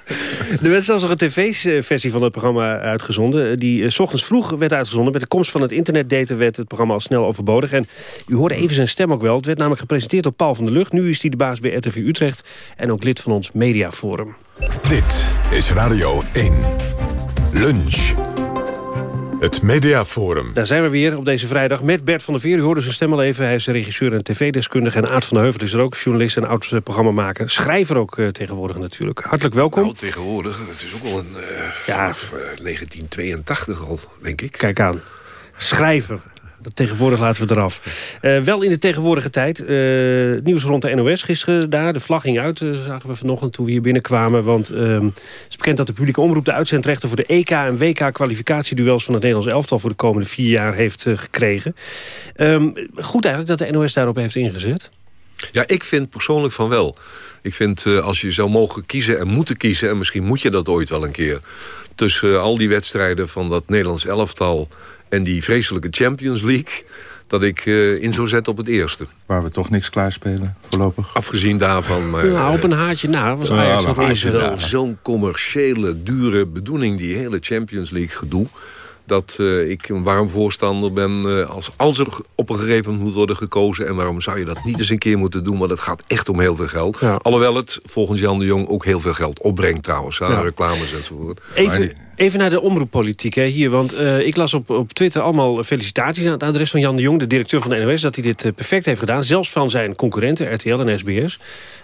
Er werd zelfs nog een tv-versie van het programma uitgezonden. Die uh, s ochtends vroeg werd uitgezonden. Met de komst van het internetdata werd het programma al snel overbodig. En u hoorde even zijn stem ook wel. Het werd namelijk gepresenteerd door Paul van der Lucht. Nu is hij de baas bij RTV Utrecht. En ook lid van ons mediaforum. Dit is Radio 1. Lunch. Het Mediaforum. Daar zijn we weer op deze vrijdag met Bert van der Veer. U hoorde zijn stem al even. Hij is regisseur en tv-deskundige. En Aart van der Heuvel is er ook, journalist en oud-programmamaker. Schrijver ook uh, tegenwoordig natuurlijk. Hartelijk welkom. Nou, tegenwoordig. Het is ook al een, uh, ja. vanaf uh, 1982 al, denk ik. Kijk aan. Schrijver. Dat tegenwoordig laten we eraf. Uh, wel in de tegenwoordige tijd. Uh, nieuws rond de NOS gisteren daar. De vlag ging uit, uh, zagen we vanochtend toen we hier binnenkwamen. Want ehm, het is bekend dat de publieke omroep de uitzendrechten... voor de EK en WK kwalificatieduels van het Nederlands elftal... voor de komende vier jaar heeft gekregen. Um, goed eigenlijk dat de NOS daarop heeft ingezet. Ja, ik vind persoonlijk van wel. Ik vind als je zou mogen kiezen en moeten kiezen... en misschien moet je dat ooit wel een keer... tussen al die wedstrijden van dat Nederlands elftal en die vreselijke Champions League dat ik uh, in zou zetten op het eerste. Waar we toch niks klaarspelen, voorlopig? Afgezien daarvan... Maar, nou, op een haartje na was Ajax ja, is wel zo'n commerciële, dure bedoeling... die hele Champions League gedoe dat uh, ik een warm voorstander ben... Uh, als, als er op opengrepen moet worden gekozen... en waarom zou je dat niet eens een keer moeten doen... want het gaat echt om heel veel geld. Alhoewel het volgens Jan de Jong ook heel veel geld opbrengt trouwens. Hè, reclames enzovoort. Even, even naar de omroeppolitiek hè, hier. Want uh, ik las op, op Twitter allemaal felicitaties aan het adres van Jan de Jong... de directeur van de NOS, dat hij dit uh, perfect heeft gedaan. Zelfs van zijn concurrenten, RTL en SBS.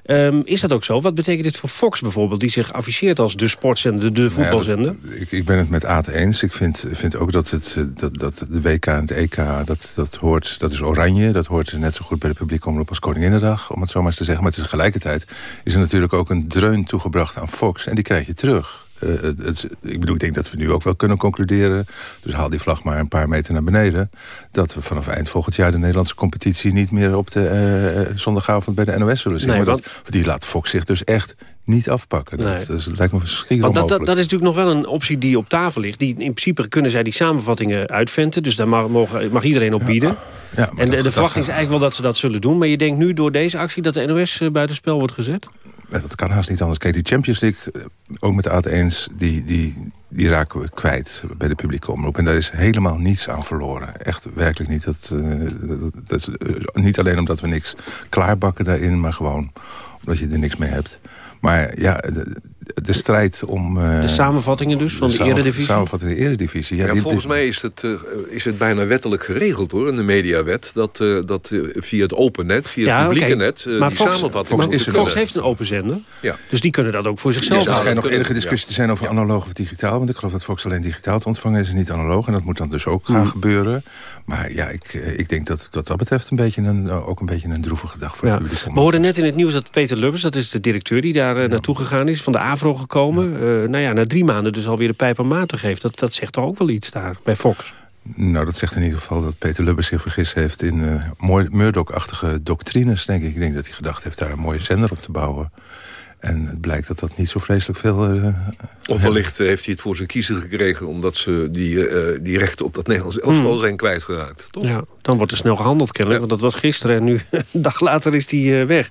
Um, is dat ook zo? Wat betekent dit voor Fox bijvoorbeeld... die zich afficheert als de sportzender, de voetbalzender? Nou ja, dat, ik, ik, ben het met Aad eens. Ik vind, vind ook dat, het, dat, dat de WK en de EK, dat, dat, hoort, dat is oranje. Dat hoort net zo goed bij de publieke omroep als Koninginnedag... om het zo maar eens te zeggen. Maar tegelijkertijd is er natuurlijk ook een dreun toegebracht aan Fox... en die krijg je terug. Uh, het, ik bedoel, ik denk dat we nu ook wel kunnen concluderen... dus haal die vlag maar een paar meter naar beneden... dat we vanaf eind volgend jaar de Nederlandse competitie... niet meer op de uh, zondagavond bij de NOS zullen zien. Nee, maar want... dat, die laat Fox zich dus echt niet afpakken. Nee. Dat, dat, lijkt me verschrikkelijk Want dat, dat, dat, is natuurlijk nog wel een optie die op tafel ligt. Die, in principe kunnen zij die samenvattingen uitventen. Dus daar mag, mag iedereen op bieden. Ja, ja, en de, de verwachting is eigenlijk wel dat ze dat zullen doen. Maar je denkt nu door deze actie dat de NOS buitenspel wordt gezet? Dat kan haast niet anders. Kijk, die Champions League, eh, ook met de AT1's, die, die, die raken we kwijt bij de publieke omroep. En daar is helemaal niets aan verloren. Echt, werkelijk niet. Dat, uh, dat, uh, niet alleen omdat we niks klaarbakken daarin, maar gewoon omdat je er niks mee hebt. Maar ja, de strijd om... Uh, de samenvattingen dus van de, de eredivisie? samenvatting de eredivisie. Ja, ja volgens mij is het, uh, is het bijna wettelijk geregeld hoor, in de mediawet. Dat, uh, dat via het open net, via ja, het publieke okay. net, maar die Fox, samenvatting... Fox, is Fox heeft een open zender, ja. dus die kunnen dat ook voor zichzelf ja, Er schijnt nog enige discussie te zijn over analoog of digitaal. Want ik geloof dat Fox alleen digitaal te ontvangen is en niet analoog. En dat moet dan dus ook gaan mm. gebeuren. Maar ja, ik, ik denk dat wat dat betreft een beetje een, ook een beetje een droevige dag voor ja. de publiek. We hoorden net in het nieuws dat Peter Lubbers, dat is de directeur die daar naartoe gegaan is, van de AVRO gekomen. Uh, nou ja, na drie maanden dus alweer de pijp aan maten geeft. Dat, dat zegt toch ook wel iets daar bij Fox? Nou, dat zegt in ieder geval dat Peter Lubbers zich vergist heeft... in uh, Murdoch-achtige doctrines, denk ik. Ik denk dat hij gedacht heeft daar een mooie zender op te bouwen. En het blijkt dat dat niet zo vreselijk veel... Uh, of wellicht heeft hij het voor zijn kiezer gekregen... omdat ze die, uh, die rechten op dat Nederlands elftal mm. zijn kwijtgeraakt. Toch? Ja, dan wordt er snel gehandeld kennelijk. Ja. Want dat was gisteren en nu een dag later is die uh, weg.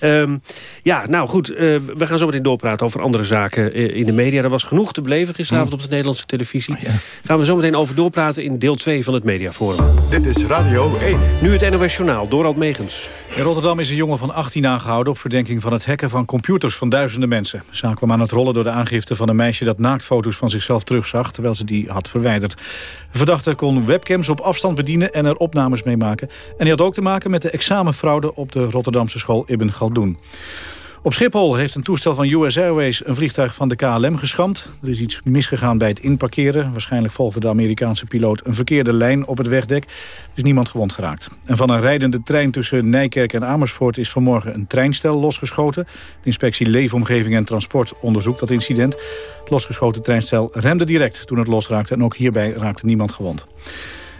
Um, ja, nou goed. we gaan zo meteen doorpraten over andere zaken in de media. Er was genoeg te beleven gisteravond mm. op de Nederlandse televisie. Ja. Gaan we zo meteen over doorpraten in deel 2 van het Mediaforum. Dit is Radio 1. Nu het NOS Journaal, Dorald Megens. In Rotterdam is een jongen van 18 aangehouden... op verdenking van het hacken van computers van duizenden mensen. De zaak kwam aan het rollen door de aangifte van een meisje... dat naaktfoto's van zichzelf terugzag, terwijl ze die had verwijderd. De verdachte kon webcams op afstand bedienen en er opnames mee maken. En die had ook te maken met de examenfraude... op de Rotterdamse school Ibn Galdoen. Op Schiphol heeft een toestel van US Airways een vliegtuig van de KLM geschampt. Er is iets misgegaan bij het inparkeren. Waarschijnlijk volgde de Amerikaanse piloot een verkeerde lijn op het wegdek. Er is niemand gewond geraakt. En van een rijdende trein tussen Nijkerk en Amersfoort is vanmorgen een treinstel losgeschoten. De inspectie Leefomgeving en Transport onderzoekt dat incident. Het losgeschoten treinstel remde direct toen het losraakte en ook hierbij raakte niemand gewond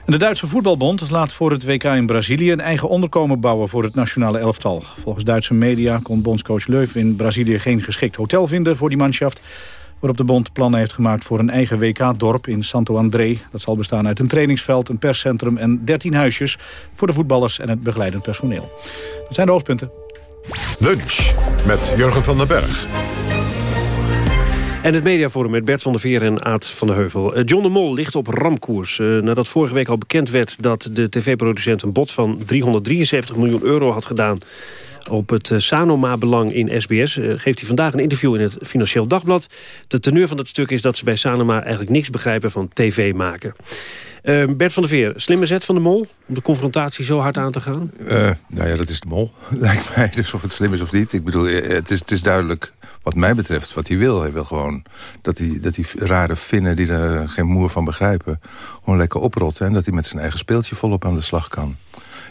de Duitse voetbalbond laat voor het WK in Brazilië... een eigen onderkomen bouwen voor het nationale elftal. Volgens Duitse media kon bondscoach Leuf in Brazilië... geen geschikt hotel vinden voor die manschaft... waarop de bond plannen heeft gemaakt voor een eigen WK-dorp in Santo André. Dat zal bestaan uit een trainingsveld, een perscentrum en 13 huisjes... voor de voetballers en het begeleidend personeel. Dat zijn de hoofdpunten. Lunch met Jurgen van den Berg. En het mediaforum met Bert van der Veer en Aad van der Heuvel. Eh, John de Mol ligt op ramkoers. Uh, nadat vorige week al bekend werd dat de tv-producent een bod van 373 miljoen euro had gedaan op het uh, Sanoma-belang in SBS. geeft hij vandaag een interview in het Financieel Dagblad. De teneur van het stuk is dat ze bij Sanoma eigenlijk niks begrijpen van tv maken. Bert van der Veer, slimme zet van de Mol om de confrontatie zo hard aan te gaan? nou ja, dat is de Mol, lijkt mij. Dus of het slim is of niet. Ik bedoel, het is, het is duidelijk wat mij betreft, wat hij wil. Hij wil gewoon dat die, dat rare Finnen die er geen moer van begrijpen... gewoon lekker oprotten en dat hij met zijn eigen speeltje volop aan de slag kan.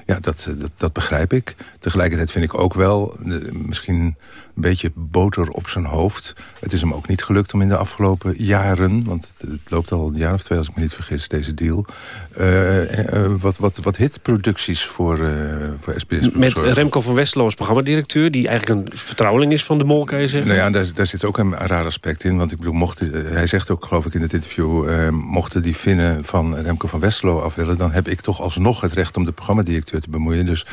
Ja, dat, dat, dat begrijp ik. Tegelijkertijd vind ik ook wel, misschien een beetje boter op zijn hoofd. Het is hem ook niet gelukt om in de afgelopen jaren... want het, het loopt al een jaar of twee, als ik me niet vergis, deze deal... Uh, uh, wat, wat, wat hitproducties voor, uh, voor SBS Met Remco van Westerlo als programmadirecteur... die eigenlijk een vertrouweling is van de Mol, kan je zeggen? Nou ja, daar, daar zit ook een raar aspect in. Want ik bedoel, mocht, hij zegt ook, geloof ik in het interview... mochten die Finnen van Remco van Westerlo af willen... dan heb ik toch alsnog het recht om de programmadirecteur te bemoeien. Dus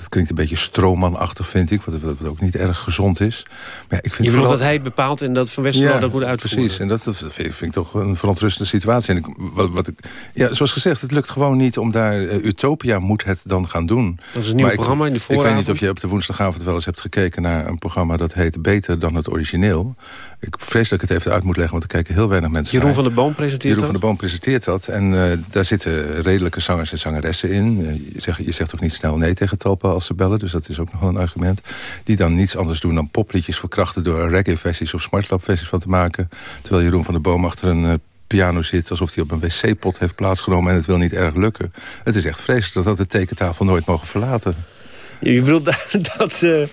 dat klinkt een beetje stroommanachtig, vind ik. Wat, wat, ook niet erg gezond is. Maar ja, ik vind je bedoelt dat hij het bepaalt en dat Van Westerlo dat moet uitvoeren? precies. En dat, dat vind, ik, toch een verontrustende situatie. En ik, wat, wat ik, ja, zoals gezegd, het lukt gewoon niet om daar... Uh, Utopia moet het dan gaan doen. Dat is een nieuw programma in de vooravond. Ik weet niet of je op de woensdagavond wel eens hebt gekeken... naar een programma dat heet Beter dan het origineel. Ik vrees dat ik het even uit moet leggen, want er kijken heel weinig mensen Jeroen van der Boom presenteert Jeroen van der Boom presenteert dat. En uh, daar zitten redelijke zangers en zangeressen in. Uh, je, zegt, je zegt toch niet snel nee tegen als ze bellen. Dus dat is ook nog wel een argument. Die dan niets anders doen dan popliedjes verkrachten... door reggae-versies of smartlap-versies van te maken. Terwijl Jeroen van der Boom achter een uh, piano zit... alsof hij op een wc-pot heeft plaatsgenomen en het wil niet erg lukken. Het is echt vreselijk dat dat de tekentafel nooit mogen verlaten. Je bedoelt dat ze,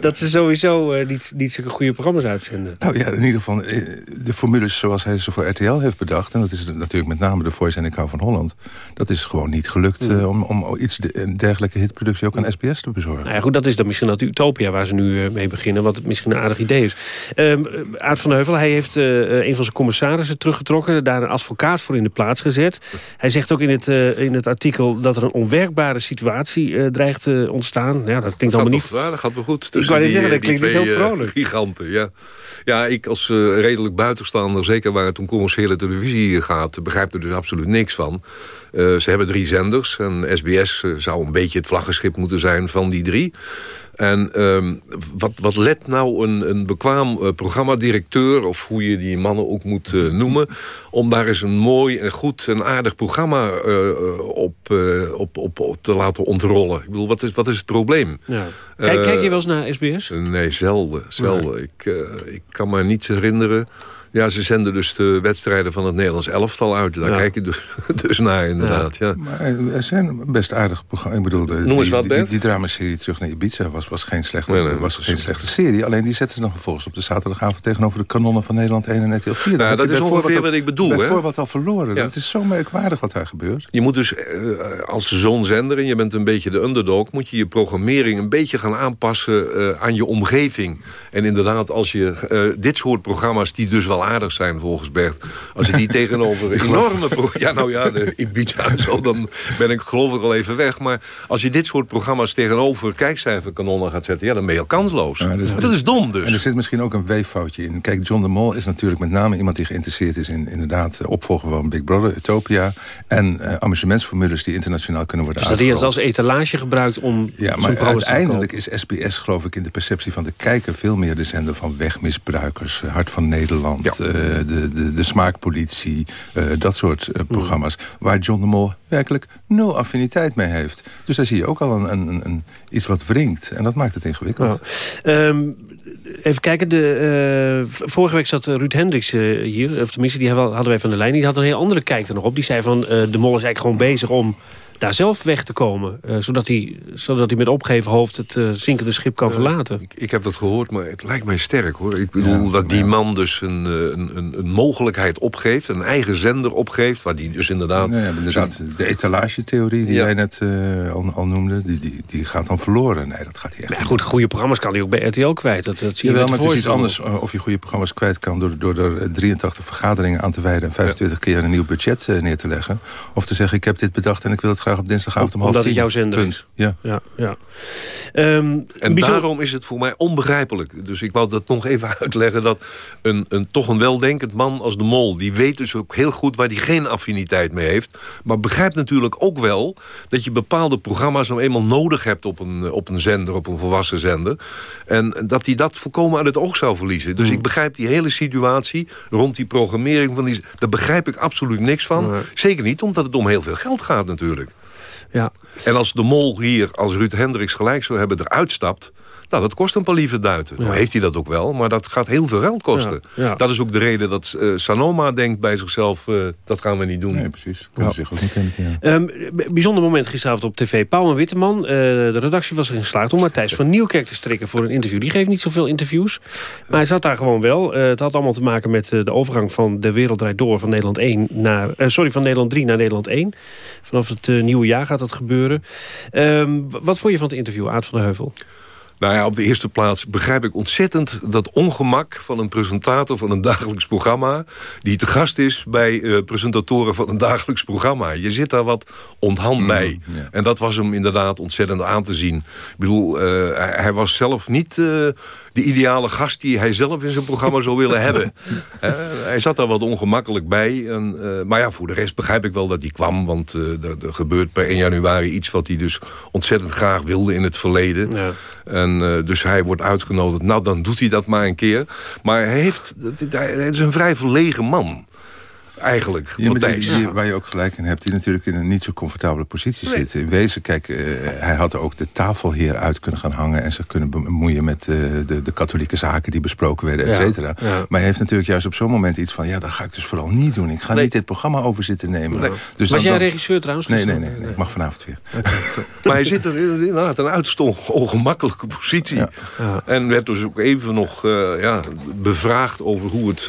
dat ze sowieso uh, niet, niet zulke goede programma's uitzenden? Nou ja, in ieder geval eh, de formules zoals hij ze voor RTL heeft bedacht... en dat is natuurlijk met name de Voice en Ik hou van Holland... dat is gewoon niet gelukt mm. uh, om, om iets een dergelijke hitproductie ook aan SBS te bezorgen. Nou ja, goed, dat is dan misschien dat Utopia waar ze nu uh, mee beginnen... wat het misschien een aardig idee is. Aart van Heuvel, hij heeft een van zijn commissarissen teruggetrokken... daar een advocaat voor in de plaats gezet. Hij zegt ook in het, in het artikel dat er een onwerkbare situatie dreigt te ontstaan ja, dat klinkt allemaal niet... Dat gaat wel goed. Ik wou zeggen, dat klinkt niet heel eh, vrolijk. giganten, ja. Ja, ik als uh, redelijk buitenstaander, zeker waar het om commerciële televisie gaat... begrijp er dus absoluut niks van. Uh, ze hebben drie zenders en SBS zou een beetje het vlaggenschip moeten zijn van die drie. En um, wat, wat let nou een, een bekwaam uh, programmadirecteur... of hoe je die mannen ook moet uh, noemen... om daar eens een mooi en goed en aardig programma uh, op, op, op, op, te laten ontrollen. Ik bedoel, wat is, wat is het probleem? Ja. Kijk, kijk je wel eens naar SBS? nee, zelden. zelden. Nee. Ik, ik kan me niet herinneren ja, ze zenden dus de wedstrijden van het Nederlands elftal uit. Daar kijk je dus, dus naar, inderdaad. Ja. Maar er zijn best aardige programma's. Ik bedoel, de, Noem eens wat, die, die, dramaserie Terug naar Ibiza was, was geen, slechte, nee, nee, was geen slechte serie. Alleen die zetten ze dan vervolgens op de zaterdagavond... tegenover de kanonnen van Nederland 1 en RTL 4. Nou, dat is ongeveer wat ik bedoel. Bijvoorbeeld al verloren. Ja. Dat is zo merkwaardig wat daar gebeurt. Je moet dus uh, als zonzender, en je bent een beetje de underdog... moet je je programmering een beetje gaan aanpassen uh, aan je omgeving. En inderdaad, als je uh, dit soort programma's... die dus wel aardig zijn volgens Bert. Als je die tegenover enorme... Ja, nou ja, de Ibiza en zo, dan ben ik geloof ik al even weg. Maar als je dit soort programma's tegenover kijkcijferkanonnen gaat zetten... ja, dan ben je al kansloos. Ja, dus, dat is dom dus. En er zit misschien ook een weeffoutje in. Kijk, John de Mol is natuurlijk met name iemand die geïnteresseerd is... in inderdaad opvolgen van Big Brother, Utopia... en uh, amusementsformules die internationaal kunnen worden dus dat hij als etalage gebruikt om Ja, maar uiteindelijk is SBS, geloof ik, in de perceptie van de kijker... veel meer de zender van wegmisbruikers, Hart van Nederland... Ja. Uh, de, de, de smaakpolitie, uh, dat soort uh, programma's... waar John de Mol werkelijk nul affiniteit mee heeft. Dus daar zie je ook al een, een, een iets wat wringt. En dat maakt het ingewikkeld. Um, even kijken, de, uh, vorige week zat Ruud Hendricks hier. Of tenminste, die hadden wij van de lijn. Die had een heel andere kijk er nog op. Die zei van, de Mol is eigenlijk gewoon bezig om daar zelf weg te komen. Uh, zodat, hij, zodat hij met opgeven hoofd het uh, zinkende schip kan uh, verlaten. Ik, ik, heb dat gehoord, maar het lijkt mij sterk hoor. Ik bedoel ja, dat die man dus een, een, een, een, mogelijkheid opgeeft. Een eigen zender opgeeft. Waar die dus inderdaad... Nee, inderdaad de etalagetheorie die ja. jij net al, al, noemde. Die, die, die gaat dan verloren. Nee, dat gaat hij echt ja, goed, goede programma's kan hij ook bij RTL kwijt. Dat, dat zie je wel, maar het is iets anders of je goede programma's kwijt kan... door, door er 83 vergaderingen aan te wijden... en 25 keer een nieuw budget neer te leggen. Of te zeggen, ik heb dit bedacht en ik wil het graag op dinsdagavond om half Omdat het jouw zender is. Ja. ja, ja. Um, en daarom is het voor mij onbegrijpelijk. Dus ik wou dat nog even uitleggen... dat een, een toch een weldenkend man als de Mol... die weet dus ook heel goed waar hij geen affiniteit mee heeft... maar begrijpt natuurlijk ook wel... dat je bepaalde programma's nou eenmaal nodig hebt... op een, op een zender, op een volwassen zender. En dat hij dat volkomen uit het oog zou verliezen. Dus mm. ik begrijp die hele situatie rond die programmering... Van die, daar begrijp ik absoluut niks van. Nee. Zeker niet, omdat het om heel veel geld gaat natuurlijk. Ja. En als de mol hier, als Ruud Hendricks gelijk zou hebben, eruit stapt... Nou, dat kost een paar lieve duiten. Ja. Nou heeft hij dat ook wel, maar dat gaat heel veel geld kosten. Ja, ja. Dat is ook de reden dat uh, Sanoma denkt bij zichzelf... Uh, dat gaan we niet doen. Nee, precies. Ja. Zich ook niet um, bijzonder moment gisteravond op tv. Paul en Witteman, uh, de redactie was erin geslaagd... om Matthijs van Nieuwkerk te strikken voor een interview. Die geeft niet zoveel interviews, maar hij zat daar gewoon wel. het had allemaal te maken met de overgang van De Wereld Draait Door... van Nederland 1 naar... sorry, van Nederland 3 naar Nederland 1. Vanaf het nieuwe jaar gaat dat gebeuren. Um, wat vond je van het interview, Aad van der Heuvel? Nou ja, op de eerste plaats begrijp ik ontzettend dat ongemak van een presentator van een dagelijks programma... die te gast is bij uh, presentatoren van een dagelijks programma. Je zit daar wat onthand bij. En dat was hem inderdaad ontzettend aan te zien. Ik bedoel, uh, hij was zelf niet... Uh, de ideale gast die hij zelf in zijn programma zou willen hebben. hij zat daar wat ongemakkelijk bij. En, uh, maar ja, voor de rest begrijp ik wel dat hij kwam. Want uh, er, er, gebeurt per 1 januari iets wat hij dus ontzettend graag wilde in het verleden. Ja. En uh, dus hij wordt uitgenodigd. Nou, dan doet hij dat maar een keer. Maar hij, heeft, hij is een vrij verlegen man eigenlijk. Ja, die, die, waar je ook gelijk in hebt, die natuurlijk in een niet zo comfortabele positie nee. zit. In wezen, kijk, uh, hij had ook de tafelheer uit kunnen gaan hangen... en zich kunnen bemoeien met uh, de, de katholieke zaken die besproken werden, et cetera. Ja, ja. Maar hij heeft natuurlijk juist op zo'n moment iets van... ja, dat ga ik dus vooral niet doen. Ik ga nee. niet dit programma over zitten nemen. Nee. Dus Was dan, jij regisseur trouwens? Nee, nee, nee, nee, ik mag vanavond weer. Okay. maar hij zit er inderdaad een uiterst ongemakkelijke positie. En werd dus ook even nog uh, ja, bevraagd over hoe het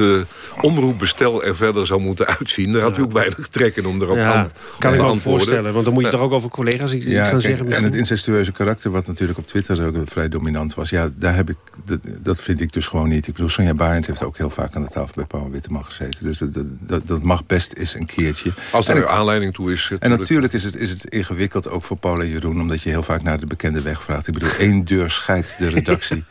omroepbestel er verder zou moeten uitzien. Daar had u ook weinig trekken om erop ja, aan kan ik me ook voorstellen. Want dan moet je toch ook over collega's iets, ja, gaan kijk, zeggen. En het incestueuze karakter, wat natuurlijk op Twitter ook vrij dominant was. Ja, daar heb ik, dat, dat vind ik dus gewoon niet. Ik bedoel, Sonja Barend heeft ook heel vaak aan de tafel bij Paul Witteman gezeten. Dus dat, dat, dat mag best eens een keertje. Als er aanleiding toe is. En natuurlijk is het, is het ingewikkeld ook voor Paul en Jeroen. Omdat je heel vaak naar de bekende weg vraagt. Ik bedoel, één deur scheidt de redactie.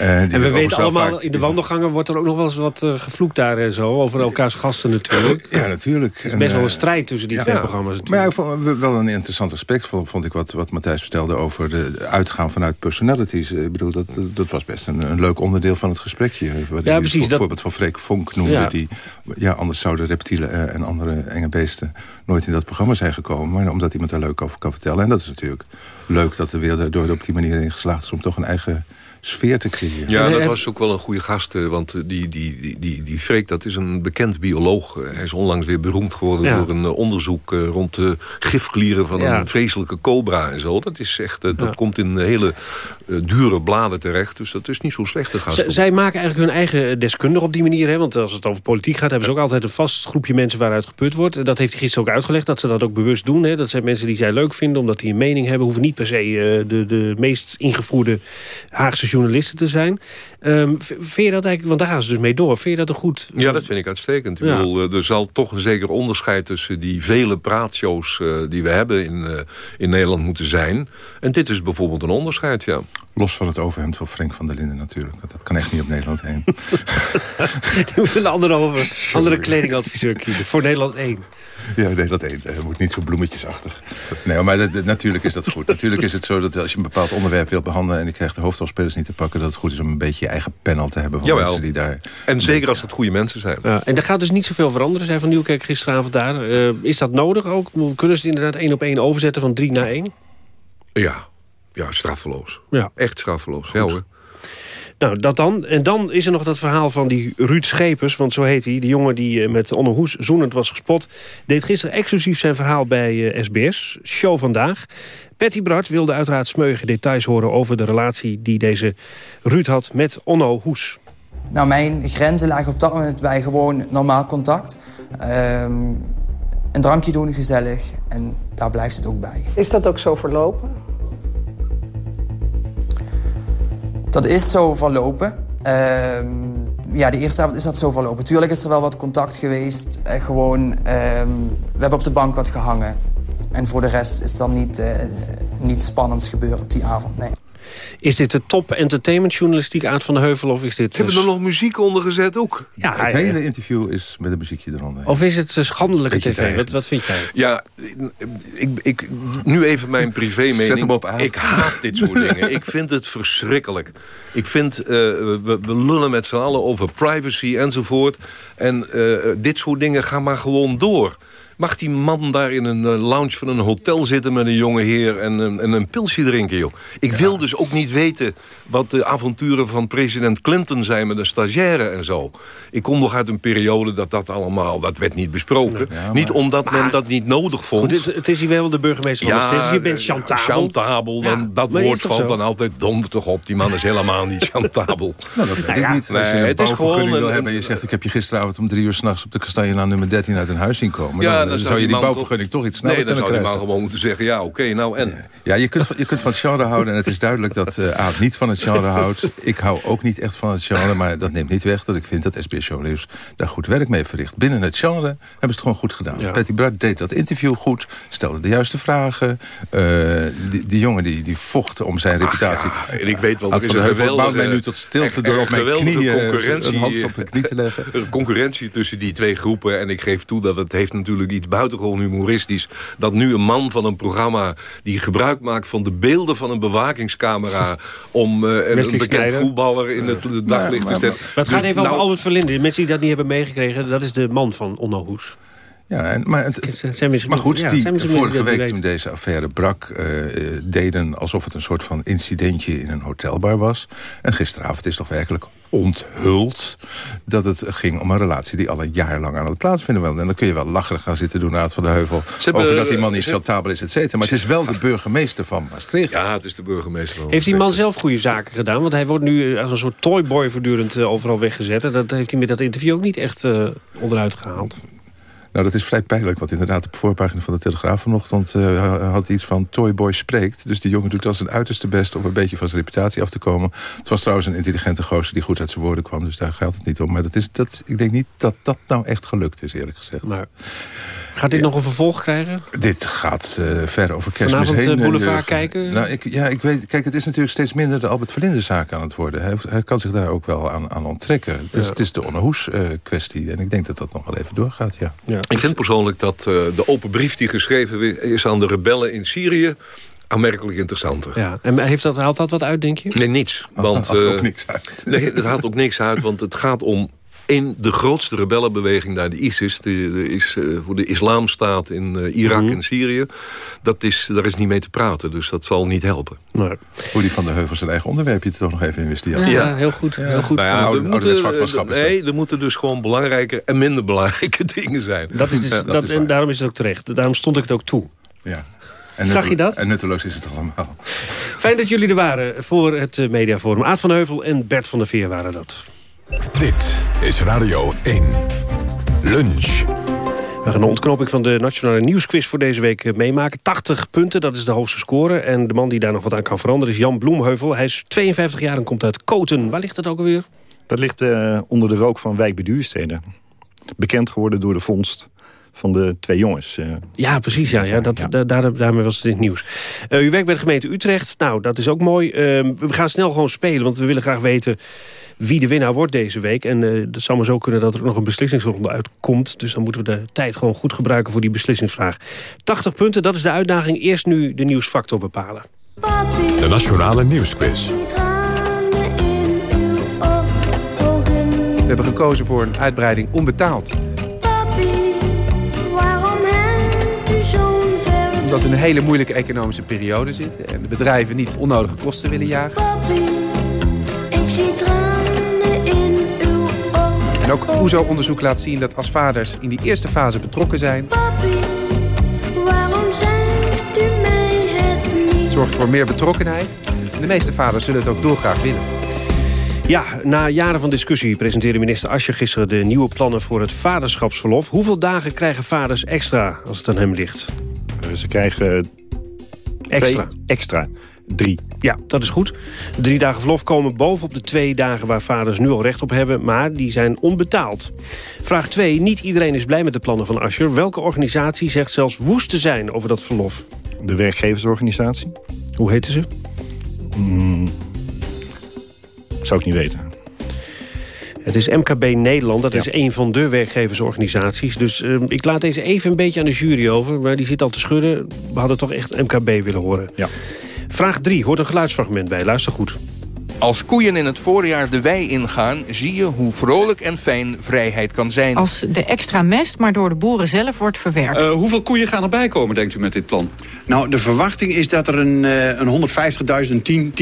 uh, en we weten allemaal, in de wandelgangen wordt er ook nog wel eens wat uh, gevloekt daar en zo. Over elkaars gasten natuurlijk. Ja, natuurlijk. Het is best wel een strijd tussen die ja, twee programma's. Maar ja, vond, wel een interessant aspect vond, ik wat, wat Matthijs vertelde over de uitgaan vanuit personalities. Ik bedoel, dat, dat was best een, een leuk onderdeel van het gesprekje. Wat ja, precies. Voor, voorbeeld van Freek Vonk noemde. Die, ja, anders zouden reptielen en andere enge beesten nooit in dat programma zijn gekomen. Maar omdat iemand daar leuk over kan vertellen. En dat is natuurlijk leuk dat de wereld er op die manier in geslaagd is om toch een eigen sfeer te creëren. Ja, dat was ook wel een goede gast. Want die, die, die, die, die Freek, dat is een bekend bioloog. Hij is onlangs weer beroemd geworden ja. door een onderzoek rond de gifklieren van ja. een vreselijke cobra en zo. Dat is echt, dat ja. komt in hele uh, dure bladen terecht. Dus dat is niet zo slecht te gast. zij maken eigenlijk hun eigen deskundige op die manier. Hè? Want als het over politiek gaat, hebben ze ook altijd een vast groepje mensen waaruit geput wordt. Dat heeft hij gisteren ook uitgelegd, dat ze dat ook bewust doen. Hè? Dat zijn mensen die zij leuk vinden, omdat die een mening hebben. Hoeven niet per se uh, de, de meest ingevoerde Haagse journalisten te zijn. Um, vind je dat eigenlijk, want daar gaan ze dus mee door. Vind je dat een goed... Ja, dat vind ik uitstekend. Ik bedoel, er zal toch een zeker onderscheid tussen die vele praatshows uh, die we hebben in, in Nederland moeten zijn. En dit is bijvoorbeeld een onderscheid, ja. Los van het overhemd van Frank van der Linden natuurlijk. Dat kan echt niet op Nederland heen. Je hoeft een andere, over, andere kledingadviseur kiezen. Voor Nederland 1. Ja, Nederland 1. Dat moet niet zo bloemetjesachtig. Nee, maar dat, dat, natuurlijk is dat goed. natuurlijk is het zo dat als je een bepaald onderwerp wilt behandelen... en je krijgt de hoofdrolspelers niet te pakken... dat het goed is om een beetje je eigen panel te hebben van Jawel. mensen die daar... En zeker als het goede mensen zijn. Ja, en er gaat dus niet zoveel veranderen, zei Van Nieuwkerk gisteravond daar. Uh, is dat nodig ook? Kunnen ze het inderdaad één op één overzetten van drie naar één? Ja, ja straffeloos. Ja. Echt straffeloos. Ja hoor. Nou, dat dan. En dan is er nog dat verhaal van die Ruud Schepers, want zo heet hij. Die jongen die met Onno Hoes zoenend was gespot. Deed gisteren exclusief zijn verhaal bij uh, SBS. Show vandaag. Patty Bart wilde uiteraard smeuïge details horen over de relatie die deze Ruud had met Onno Hoes. Nou, mijn grenzen lagen op dat moment bij gewoon normaal contact. Um, een drankje doen, gezellig. En daar blijft het ook bij. Is dat ook zo verlopen? Dat is zo verlopen. Uh, ja, de eerste avond is dat zo verlopen. Tuurlijk is er wel wat contact geweest. Uh, gewoon, uh, we hebben op de bank wat gehangen. En voor de rest is dan niet, uh, niet spannends gebeurd op die avond, nee. Is dit de top entertainmentjournalistiek Aad van de Heuvel? Of is dit Hebben dus... er nog muziek onder gezet ook? Ja, het ja, hele ja. interview is met een muziekje eronder. Of is het schandelijke tv? Wat, wat vind jij? Ja, ik, ik, nu even mijn privé mening. Zet hem op aan. Ik haat dit soort dingen. Ik vind het verschrikkelijk. Ik vind, uh, we, we, lullen met z'n allen over privacy enzovoort. En uh, dit soort dingen gaan maar gewoon door. Mag die man daar in een lounge van een hotel zitten met een jonge heer en, en, en een pilsje drinken, joh? Ik ja. wil dus ook niet weten wat de avonturen van president Clinton zijn met een stagiaire en zo. Ik kom nog uit een periode dat dat allemaal, dat werd niet besproken. Ja, maar, niet omdat maar, men dat niet nodig vond. Goed, het, het, is hier wel de burgemeester van ja, de stad. Je bent chantabel. Chantabel, dan, dat woord valt zo? dan altijd dom toch op. Die man is helemaal niet chantabel. nou, dat weet ik niet. Nee, het is gewoon wil hebben en je zegt, ik heb je gisteravond om drie uur s'nachts op de Kastanjelaan nummer 13 uit een huis zien komen. Ja, dan, zou je die bouwvergunning toch iets sneller nee. Nee, dan zou die man gewoon moeten zeggen, ja, oké, nou en? Ja, je kunt, je kunt van het genre houden en het is duidelijk dat uh, Aad niet van het genre houdt. Ik hou ook niet echt van het genre, maar dat neemt niet weg dat ik vind dat SBS Shownieuws daar goed werk mee verricht. Binnen het genre hebben ze het gewoon goed gedaan. Ja. Brad deed dat interview goed, stelde de juiste vragen. Uh, die, die jongen die, die vocht om zijn reputatie. Ja, en ik weet wel, er is een geweldige... mij nu tot stilte door op mijn knieën concurrentie, een hand op mijn knie te leggen. Een concurrentie tussen die twee groepen. En ik geef toe dat het heeft natuurlijk iets buitengewoon humoristisch. Dat nu een man van een programma die gebruik maakt van de beelden van een bewakingscamera... om uh, een bekend Snijder. voetballer in het uh, daglicht te zetten. Maar het gaat even nou, over Albert Verlinde. De mensen die dat niet hebben meegekregen, dat is de man van Onno Hoes. Ja, en, maar, het, maar goed, ja, die vorige week toen deze affaire brak... Uh, deden alsof het een soort van incidentje in een hotelbar was. En gisteravond is toch werkelijk onthuld dat het ging om een relatie die al een jaar lang aan het plaatsvinden was. En dan kun je wel lacherig gaan zitten doen, Aad van de Heuvel... Hebben, over dat die man niet chatabel is, et cetera. Maar het is wel de burgemeester van Maastricht. Ja, het is de burgemeester van Heeft die man zelf goede zaken gedaan? Want hij wordt nu als een soort toyboy voortdurend overal weggezet. En dat heeft hij met dat interview ook niet echt uh, onderuit gehaald. Nou, dat is vrij pijnlijk, want inderdaad op de voorpagina van de Telegraaf vanochtend uh, had iets van Toyboy spreekt. Dus die jongen doet al zijn uiterste best om een beetje van zijn reputatie af te komen. Het was trouwens een intelligente gozer die goed uit zijn woorden kwam, dus daar gaat het niet om. Maar dat is, dat, ik denk niet dat dat nou echt gelukt is, eerlijk gezegd. Maar gaat dit ja. nog een vervolg krijgen? Dit gaat uh, ver over kerstmis Vanavond heen. boulevard kijken? Nou, ik, ja, ik weet, kijk, het is natuurlijk steeds minder de Albert Verlinde zaak aan het worden. Hij, hij kan zich daar ook wel aan, aan onttrekken. Het is, ja. het is de Onnehoes uh, kwestie en ik denk dat dat nog wel even doorgaat, ja. ja. Ik vind persoonlijk dat uh, de open brief die geschreven is aan de rebellen in Syrië aanmerkelijk interessanter. Ja. En heeft dat, haalt dat wat uit, denk je? Nee, niets. Want, dat haalt ook niks uit. Nee, het haalt ook niks uit, want het gaat om in de grootste rebellenbeweging daar, de ISIS... De, de is, uh, voor de islamstaat in uh, Irak mm -hmm. en Syrië... Dat is, daar is niet mee te praten, dus dat zal niet helpen. Nee. Hoe die van de Heuvel zijn eigen onderwerpje er toch nog even in wist. Ja, ja, heel goed. Ja. Heel goed. Nou ja, moeten, nee, er moeten dus gewoon belangrijke en minder belangrijke dingen zijn. Dat is, dus, ja, dat dat, is en daarom is het ook terecht. Daarom stond ik het ook toe. Ja. En Zag je dat? En nutteloos is het allemaal. Fijn dat jullie er waren voor het uh, mediaforum. Aad van Heuvel en Bert van der Veer waren dat. Dit is Radio 1. Lunch. We gaan de ontknoping van de Nationale Nieuwsquiz voor deze week meemaken. 80 punten, dat is de hoogste score. En de man die daar nog wat aan kan veranderen is Jan Bloemheuvel. Hij is 52 jaar en komt uit Koten. Waar ligt dat ook alweer? Dat ligt uh, onder de rook van Wijk bij Duurstede. Bekend geworden door de vondst van de twee jongens. Uh, ja, precies. Ja, ja, dat, ja. Daar, daarmee was het in het nieuws. Uh, u werkt bij de gemeente Utrecht. Nou, dat is ook mooi. Uh, we gaan snel gewoon spelen, want we willen graag weten wie de winnaar wordt deze week. En uh, het zou maar zo kunnen dat er ook nog een beslissingsronde uitkomt. Dus dan moeten we de tijd gewoon goed gebruiken voor die beslissingsvraag. 80 punten, dat is de uitdaging. Eerst nu de nieuwsfactor bepalen. De Nationale Nieuwsquiz. We hebben gekozen voor een uitbreiding onbetaald. Omdat we in een hele moeilijke economische periode zitten... en de bedrijven niet onnodige kosten willen jagen. Papi, ik zie tranen in uw ogen. En ook OESO-onderzoek laat zien dat als vaders in die eerste fase betrokken zijn... Papi, waarom zegt u mij het niet? zorgt voor meer betrokkenheid. En de meeste vaders zullen het ook dolgraag willen. Ja, na jaren van discussie presenteerde minister Asje gisteren de nieuwe plannen voor het vaderschapsverlof. Hoeveel dagen krijgen vaders extra als het aan hem ligt? Ze krijgen extra. extra. Drie. Ja, dat is goed. De drie dagen verlof komen bovenop de twee dagen waar vaders nu al recht op hebben, maar die zijn onbetaald. Vraag 2. Niet iedereen is blij met de plannen van Ascher. Welke organisatie zegt zelfs woest te zijn over dat verlof? De werkgeversorganisatie. Hoe heette ze? Hmm. Zou ik niet weten. Het is MKB Nederland, dat ja. is een van de werkgeversorganisaties. Dus uh, ik laat deze even een beetje aan de jury over. Maar die zit al te schudden. We hadden toch echt MKB willen horen. Ja. Vraag 3, hoort een geluidsfragment bij. Luister goed. Als koeien in het voorjaar de wei ingaan... zie je hoe vrolijk en fijn vrijheid kan zijn. Als de extra mest maar door de boeren zelf wordt verwerkt. Uh, hoeveel koeien gaan erbij komen, denkt u, met dit plan? Nou, de verwachting is dat er een, uh, een 150.000, 10,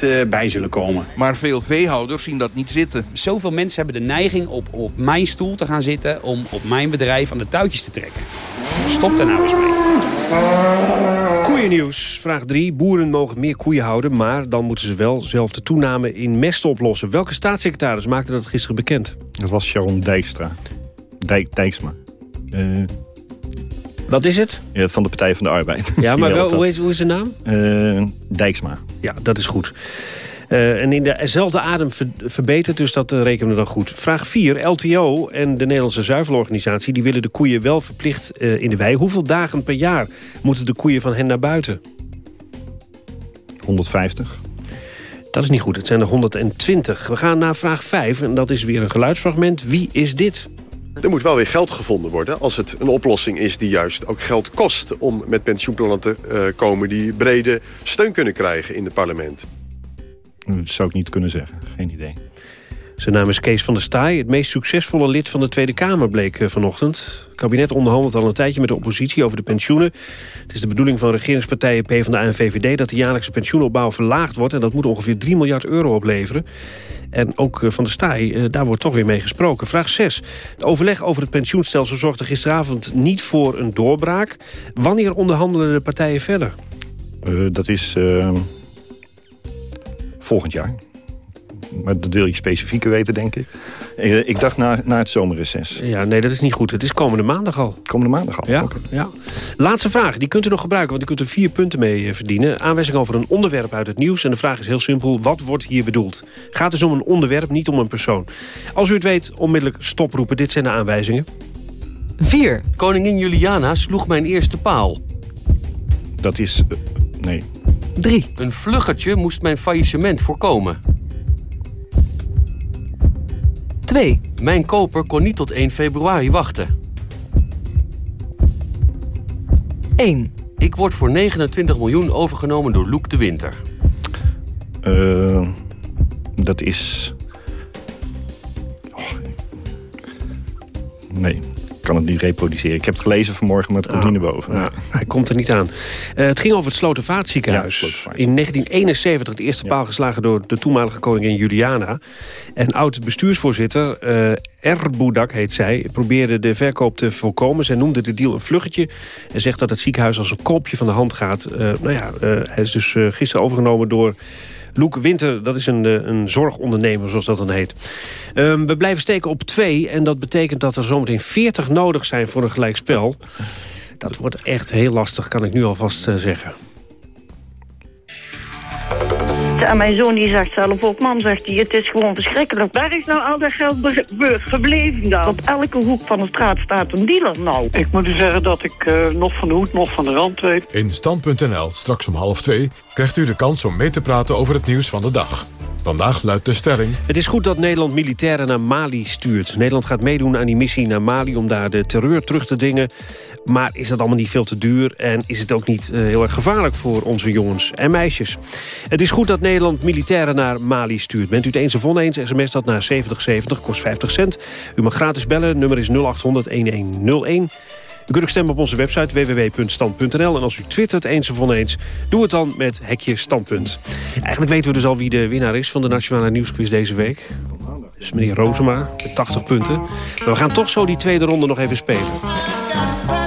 10% uh, bij zullen komen. Maar veel veehouders zien dat niet zitten. Zoveel mensen hebben de neiging op, op mijn stoel te gaan zitten... om op mijn bedrijf aan de touwtjes te trekken. Stop daar nou eens mee. Koeiennieuws. Vraag 3. Boeren mogen meer koeien houden, maar dan moeten ze wel zelf de toename in mest oplossen. Welke staatssecretaris maakte dat gisteren bekend? Dat was Sharon Dijkstra. Dijk, Dijksma. Uh, Wat is het? Ja, van de Partij van de Arbeid. Ja, maar wel, hoe, is, hoe is de naam? Eh, Dijksma. Ja, dat is goed. Eh, en in dezelfde adem ver- verbeterd, dus dat eh, rekenen we dan goed. Vraag 4. LTO en de Nederlandse Zuivelorganisatie... die willen de koeien wel verplicht eh, in de wei. Hoeveel dagen per jaar moeten de koeien van hen naar buiten? 150. Dat is niet goed, het zijn er 120. We gaan naar vraag 5 en dat is weer een geluidsfragment. Wie is dit? Er moet wel weer geld gevonden worden als het een oplossing is die juist ook geld kost... om met pensioenplannen te eh, komen die brede steun kunnen krijgen in het parlement. Dat zou ik niet kunnen zeggen. Geen idee. Zijn naam is Kees van der Staaij. Het meest succesvolle lid van de Tweede Kamer bleek eh, vanochtend. Het kabinet onderhandelt al een tijdje met de oppositie over de pensioenen. Het is de bedoeling van regeringspartijen PvdA en VVD... dat de jaarlijkse pensioenopbouw verlaagd wordt. En dat moet ongeveer 3 miljard euro opleveren. En ook eh, van der Staaij, eh, daar wordt toch weer mee gesproken. Vraag 6. Het overleg over het pensioenstelsel zorgde gisteravond niet voor een doorbraak. Wanneer onderhandelen de partijen verder? Dat is volgend jaar. Maar dat wil je specifieker weten, denk ik. Eh, ik dacht na, na het zomerreces. Ja, nee, dat is niet goed. Het is komende maandag al. Komende maandag al? Ja, ja. Laatste vraag, die kunt u nog gebruiken, want u kunt er vier punten mee eh, verdienen. Aanwijzing over een onderwerp uit het nieuws. En de vraag is heel simpel, wat wordt hier bedoeld? Gaat dus om een onderwerp, niet om een persoon. Als u het weet, onmiddellijk stoproepen. Dit zijn de aanwijzingen. 4. Koningin Juliana sloeg mijn eerste paal. Dat is... eh, nee. 3. Een vluggertje moest mijn faillissement voorkomen. 2. Mijn koper kon niet tot 1 februari wachten. 1. Ik word voor 29 miljoen overgenomen door Loek de Winter. Eh, dat is... Oh. Nee, kan het niet reproduceren. Ik heb het gelezen vanmorgen, maar het komt Ah, niet naar boven. ja, hij komt er niet aan. Eh, het ging over het Slotervaartziekenhuis. In 1971 de eerste paal geslagen door de toenmalige koningin Juliana. En oud-bestuursvoorzitter eh Erboudak heet zij... probeerde de verkoop te voorkomen. Zij noemde de deal een vluggetje. En zegt dat het ziekenhuis als een kopje van de hand gaat. Eh, nou ja, hij is dus gisteren overgenomen door... Loek Winter, dat is een, eh, een zorgondernemer, zoals dat dan heet. Ehm, we blijven steken op twee. En dat betekent dat er zometeen 40 nodig zijn voor een gelijkspel. Dat wordt echt heel lastig, kan ik nu alvast eh, zeggen. En mijn zoon die zegt zelf ook, mam zegt hij, het is gewoon verschrikkelijk. Waar is nou al dat geld gebleven dan? Op elke hoek van de straat staat een dealer nou. Ik moet u zeggen dat ik eh, nog van de hoed, nog van de rand weet. In Stand.nl, straks om half twee, krijgt u de kans om mee te praten over het nieuws van de dag. Vandaag luidt de stelling... Het is goed dat Nederland militairen naar Mali stuurt. Nederland gaat meedoen aan die missie naar Mali om daar de terreur terug te dringen. Maar is dat allemaal niet veel te duur? En is het ook niet eh, heel erg gevaarlijk voor onze jongens en meisjes? Het is goed dat Nederland militairen naar Mali stuurt. Bent u het eens of oneens, sms dat naar 7070, kost 50 cent. U mag gratis bellen, nummer is 0800-1101. U kunt ook stemmen op onze website www.stand.nl. En als u twittert eens of oneens, doe het dan met hekje standpunt. Eigenlijk weten we dus al wie de winnaar is van de Nationale Nieuwsquiz deze week. Dat is meneer Rozema met 80 punten. Maar we gaan toch zo die tweede ronde nog even spelen.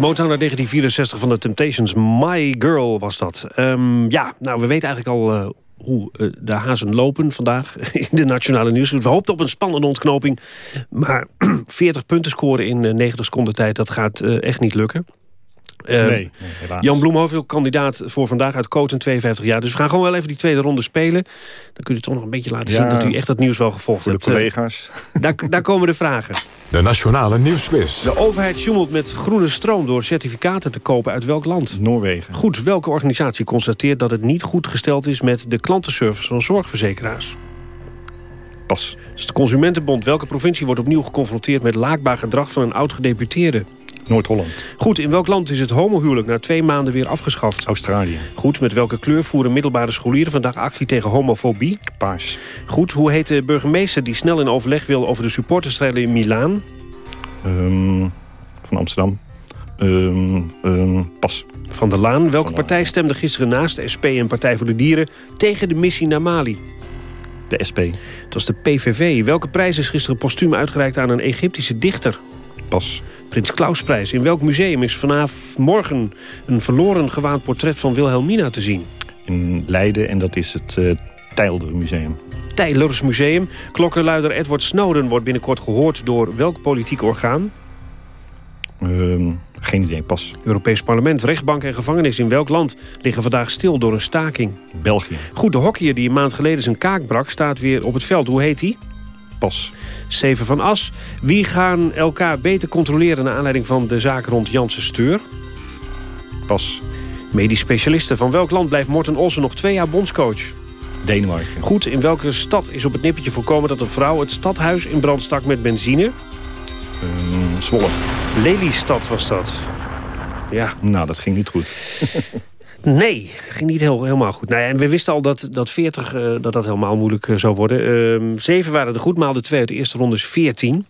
Momentje Motown uit 1964 van de Temptations. My Girl was dat. Ehm, ja, nou, we weten eigenlijk al eh, hoe eh, de hazen lopen vandaag in de Nationale Nieuws. We hoopten op een spannende ontknoping. Maar 40 punten scoren in eh, 90 seconden tijd, dat gaat eh, echt niet lukken. Eh, Nee. Jan Bloemhoven, kandidaat voor vandaag uit Koten, 52 jaar. Dus we gaan gewoon wel even die tweede ronde spelen. Dan kun je toch nog een beetje laten Ja, zien dat u echt dat nieuws wel gevolgd Voor de hebt. Eh, collega's. daar, daar komen de vragen. De Nationale Nieuwsquiz. De overheid sjoemelt met groene stroom door certificaten te kopen uit welk land? Noorwegen. Goed, welke organisatie constateert dat het niet goed gesteld is met de klantenservice van zorgverzekeraars? Pas. Dus de Consumentenbond. Welke provincie wordt opnieuw geconfronteerd met laakbaar gedrag van een oud-gedeputeerde? Noord-Holland. Goed, in welk land is het homohuwelijk na twee maanden weer afgeschaft? Australië. Goed, met welke kleur voeren middelbare scholieren vandaag actie tegen homofobie? Paars. Goed, hoe heet de burgemeester die snel in overleg wil over de supportersstrijden in Milaan? Ehm, van Amsterdam. Ehm, ehm, pas. Van der Laan. Welke partij stemde gisteren naast de SP en Partij voor de Dieren tegen de missie naar Mali? De SP. Dat was de PVV. Welke prijs is gisteren postuum uitgereikt aan een Egyptische dichter? Pas. Prins Klausprijs. In welk museum is vanaf morgen een verloren gewaand portret van Wilhelmina te zien? In Leiden en dat is het uh, Tijlder Museum. Tijlers Museum. Klokkenluider Edward Snowden wordt binnenkort gehoord door welk politiek orgaan? Ehm, geen idee, pas. Europees Parlement, rechtbank en gevangenis in welk land liggen vandaag stil door een staking? België. Goed, de hockeyer die een maand geleden zijn kaak brak staat weer op het veld. Hoe heet hij? Pas. Zeven van As. Wie gaan elkaar beter controleren naar aanleiding van de zaak rond Janssen Steur? Pas. Medisch specialisten. Van welk land blijft Morten Olsen nog twee jaar bondscoach? Denemarken. Goed, in welke stad is op het nippertje voorkomen dat een vrouw het stadhuis in brand stak met benzine? Um, Zwolle. Lelystad was dat. Ja. Nou, dat ging niet goed. Nee, ging niet heel, helemaal goed. Nou ja, en we wisten al dat, dat 40 uh, dat dat helemaal moeilijk uh, zou worden. Uh, zeven waren er goed, maal de twee uit de eerste ronde is 14.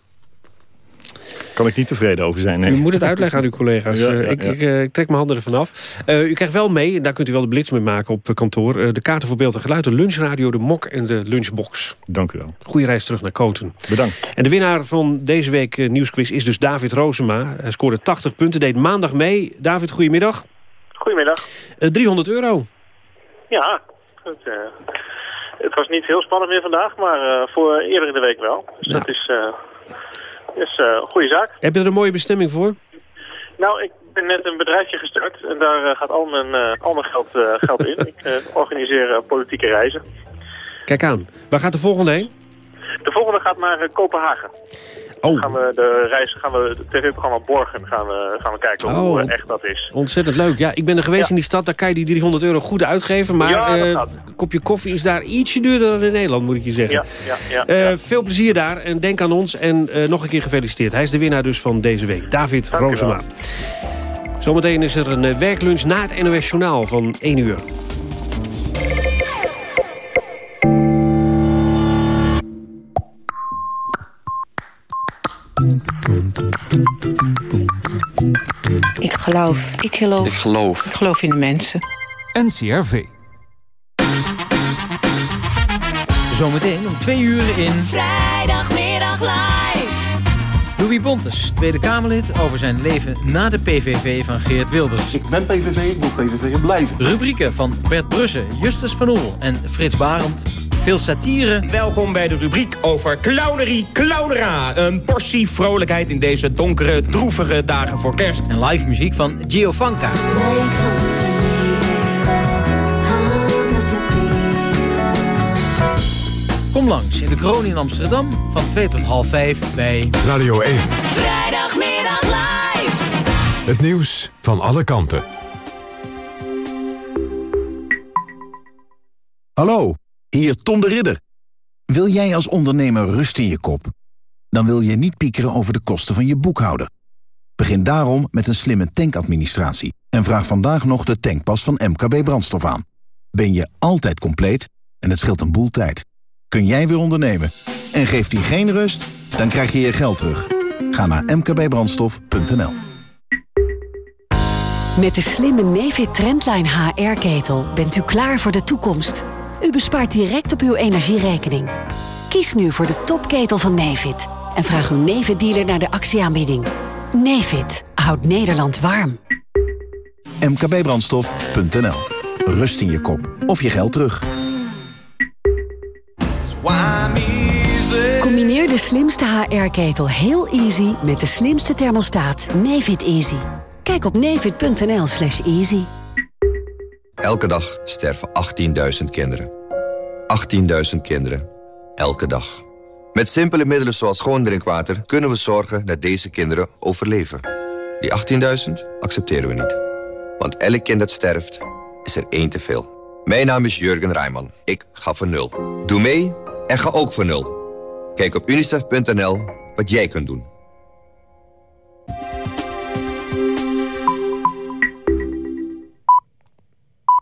Kan ik niet tevreden over zijn. Nee. U moet het uitleggen aan uw collega's. Ja, ja, ik, ja. Ik, ik, trek mijn handen ervan af. u krijgt wel mee, en daar kunt u wel de blitz mee maken op kantoor... de kaarten voor beeld en geluid, de lunchradio, de mok en de lunchbox. Dank u wel. Goeie reis terug naar Koten. Bedankt. En de winnaar van deze week nieuwsquiz is dus David Rozema. Hij scoorde 80 punten, deed maandag mee. David, goedemiddag. Goedemiddag. Uh, 300 euro. Ja, het, uh, het, was niet heel spannend meer vandaag, maar uh, voor eerder in de week wel. Dus dat is, is een goede zaak. Heb je er een mooie bestemming voor? Nou, ik ben net een bedrijfje gestart en daar gaat al mijn, al mijn geld, geld in. ik organiseer politieke reizen. Kijk aan. Waar gaat de volgende heen? De volgende gaat naar Kopenhagen. Oh. Gaan we de reis, gaan we het tv-programma Borgen gaan we, gaan we kijken oh. hoe echt dat is. Ontzettend leuk. Ja, ik ben er geweest ja. in die stad. Daar kan je die 300 euro goed uitgeven. Maar ja, uh, een kopje koffie is daar ietsje duurder dan in Nederland, moet ik je zeggen. Ja, uh, veel plezier daar en denk aan ons. En uh, nog een keer gefeliciteerd. Hij is de winnaar dus van deze week. David Rosema. Zometeen is er een werklunch na het NOS Journaal van 1 uur. Ik geloof. Ik geloof. Ik geloof. Ik geloof in de mensen. NCRV. Zometeen om twee uur in... Vrijdagmiddag live. Louis Bontes, Tweede Kamerlid, over zijn leven na de PVV van Geert Wilders. Ik ben PVV, ik moet PVV blijven. Rubrieken van Bert Brussen, Justus van Oel en Frits Barend. Veel satire. Welkom bij de rubriek over clownerie clownera. Een portie vrolijkheid in deze donkere, droevige dagen voor kerst. En live muziek van Giovanka. Kom langs in de kroon in Amsterdam van 2 tot half 5 bij Radio 1. Vrijdagmiddag live. Het nieuws van alle kanten. Hallo, hier Tom de Ridder. Wil jij als ondernemer rust in je kop? Dan wil je niet piekeren over de kosten van je boekhouder. Begin daarom met een slimme tankadministratie en vraag vandaag nog de tankpas van MKB Brandstof aan. Ben je altijd compleet en het scheelt een boel tijd. Kun jij weer ondernemen en geeft die geen rust, dan krijg je je geld terug. Ga naar mkbbrandstof.nl Met de slimme Nefit Trendline HR-ketel bent u klaar voor de toekomst. U bespaart direct op uw energierekening. Kies nu voor de topketel van Nefit en vraag uw Nefit-dealer naar de actieaanbieding. Nefit houdt Nederland warm. mkbbrandstof.nl. Rust in je kop of je geld terug. Combineer de slimste HR-ketel heel easy met de slimste thermostaat Nefit Easy. Kijk op nefit.nl slash easy. Elke dag sterven 18.000 kinderen. 18.000 kinderen. Elke dag. Met simpele middelen zoals schoon drinkwater... kunnen we zorgen dat deze kinderen overleven. Die 18.000 accepteren we niet. Want elk kind dat sterft, is er één te veel. Mijn naam is Jurgen Rijman. Ik ga voor nul. Doe mee en ga ook voor nul. Kijk op unicef.nl wat jij kunt doen.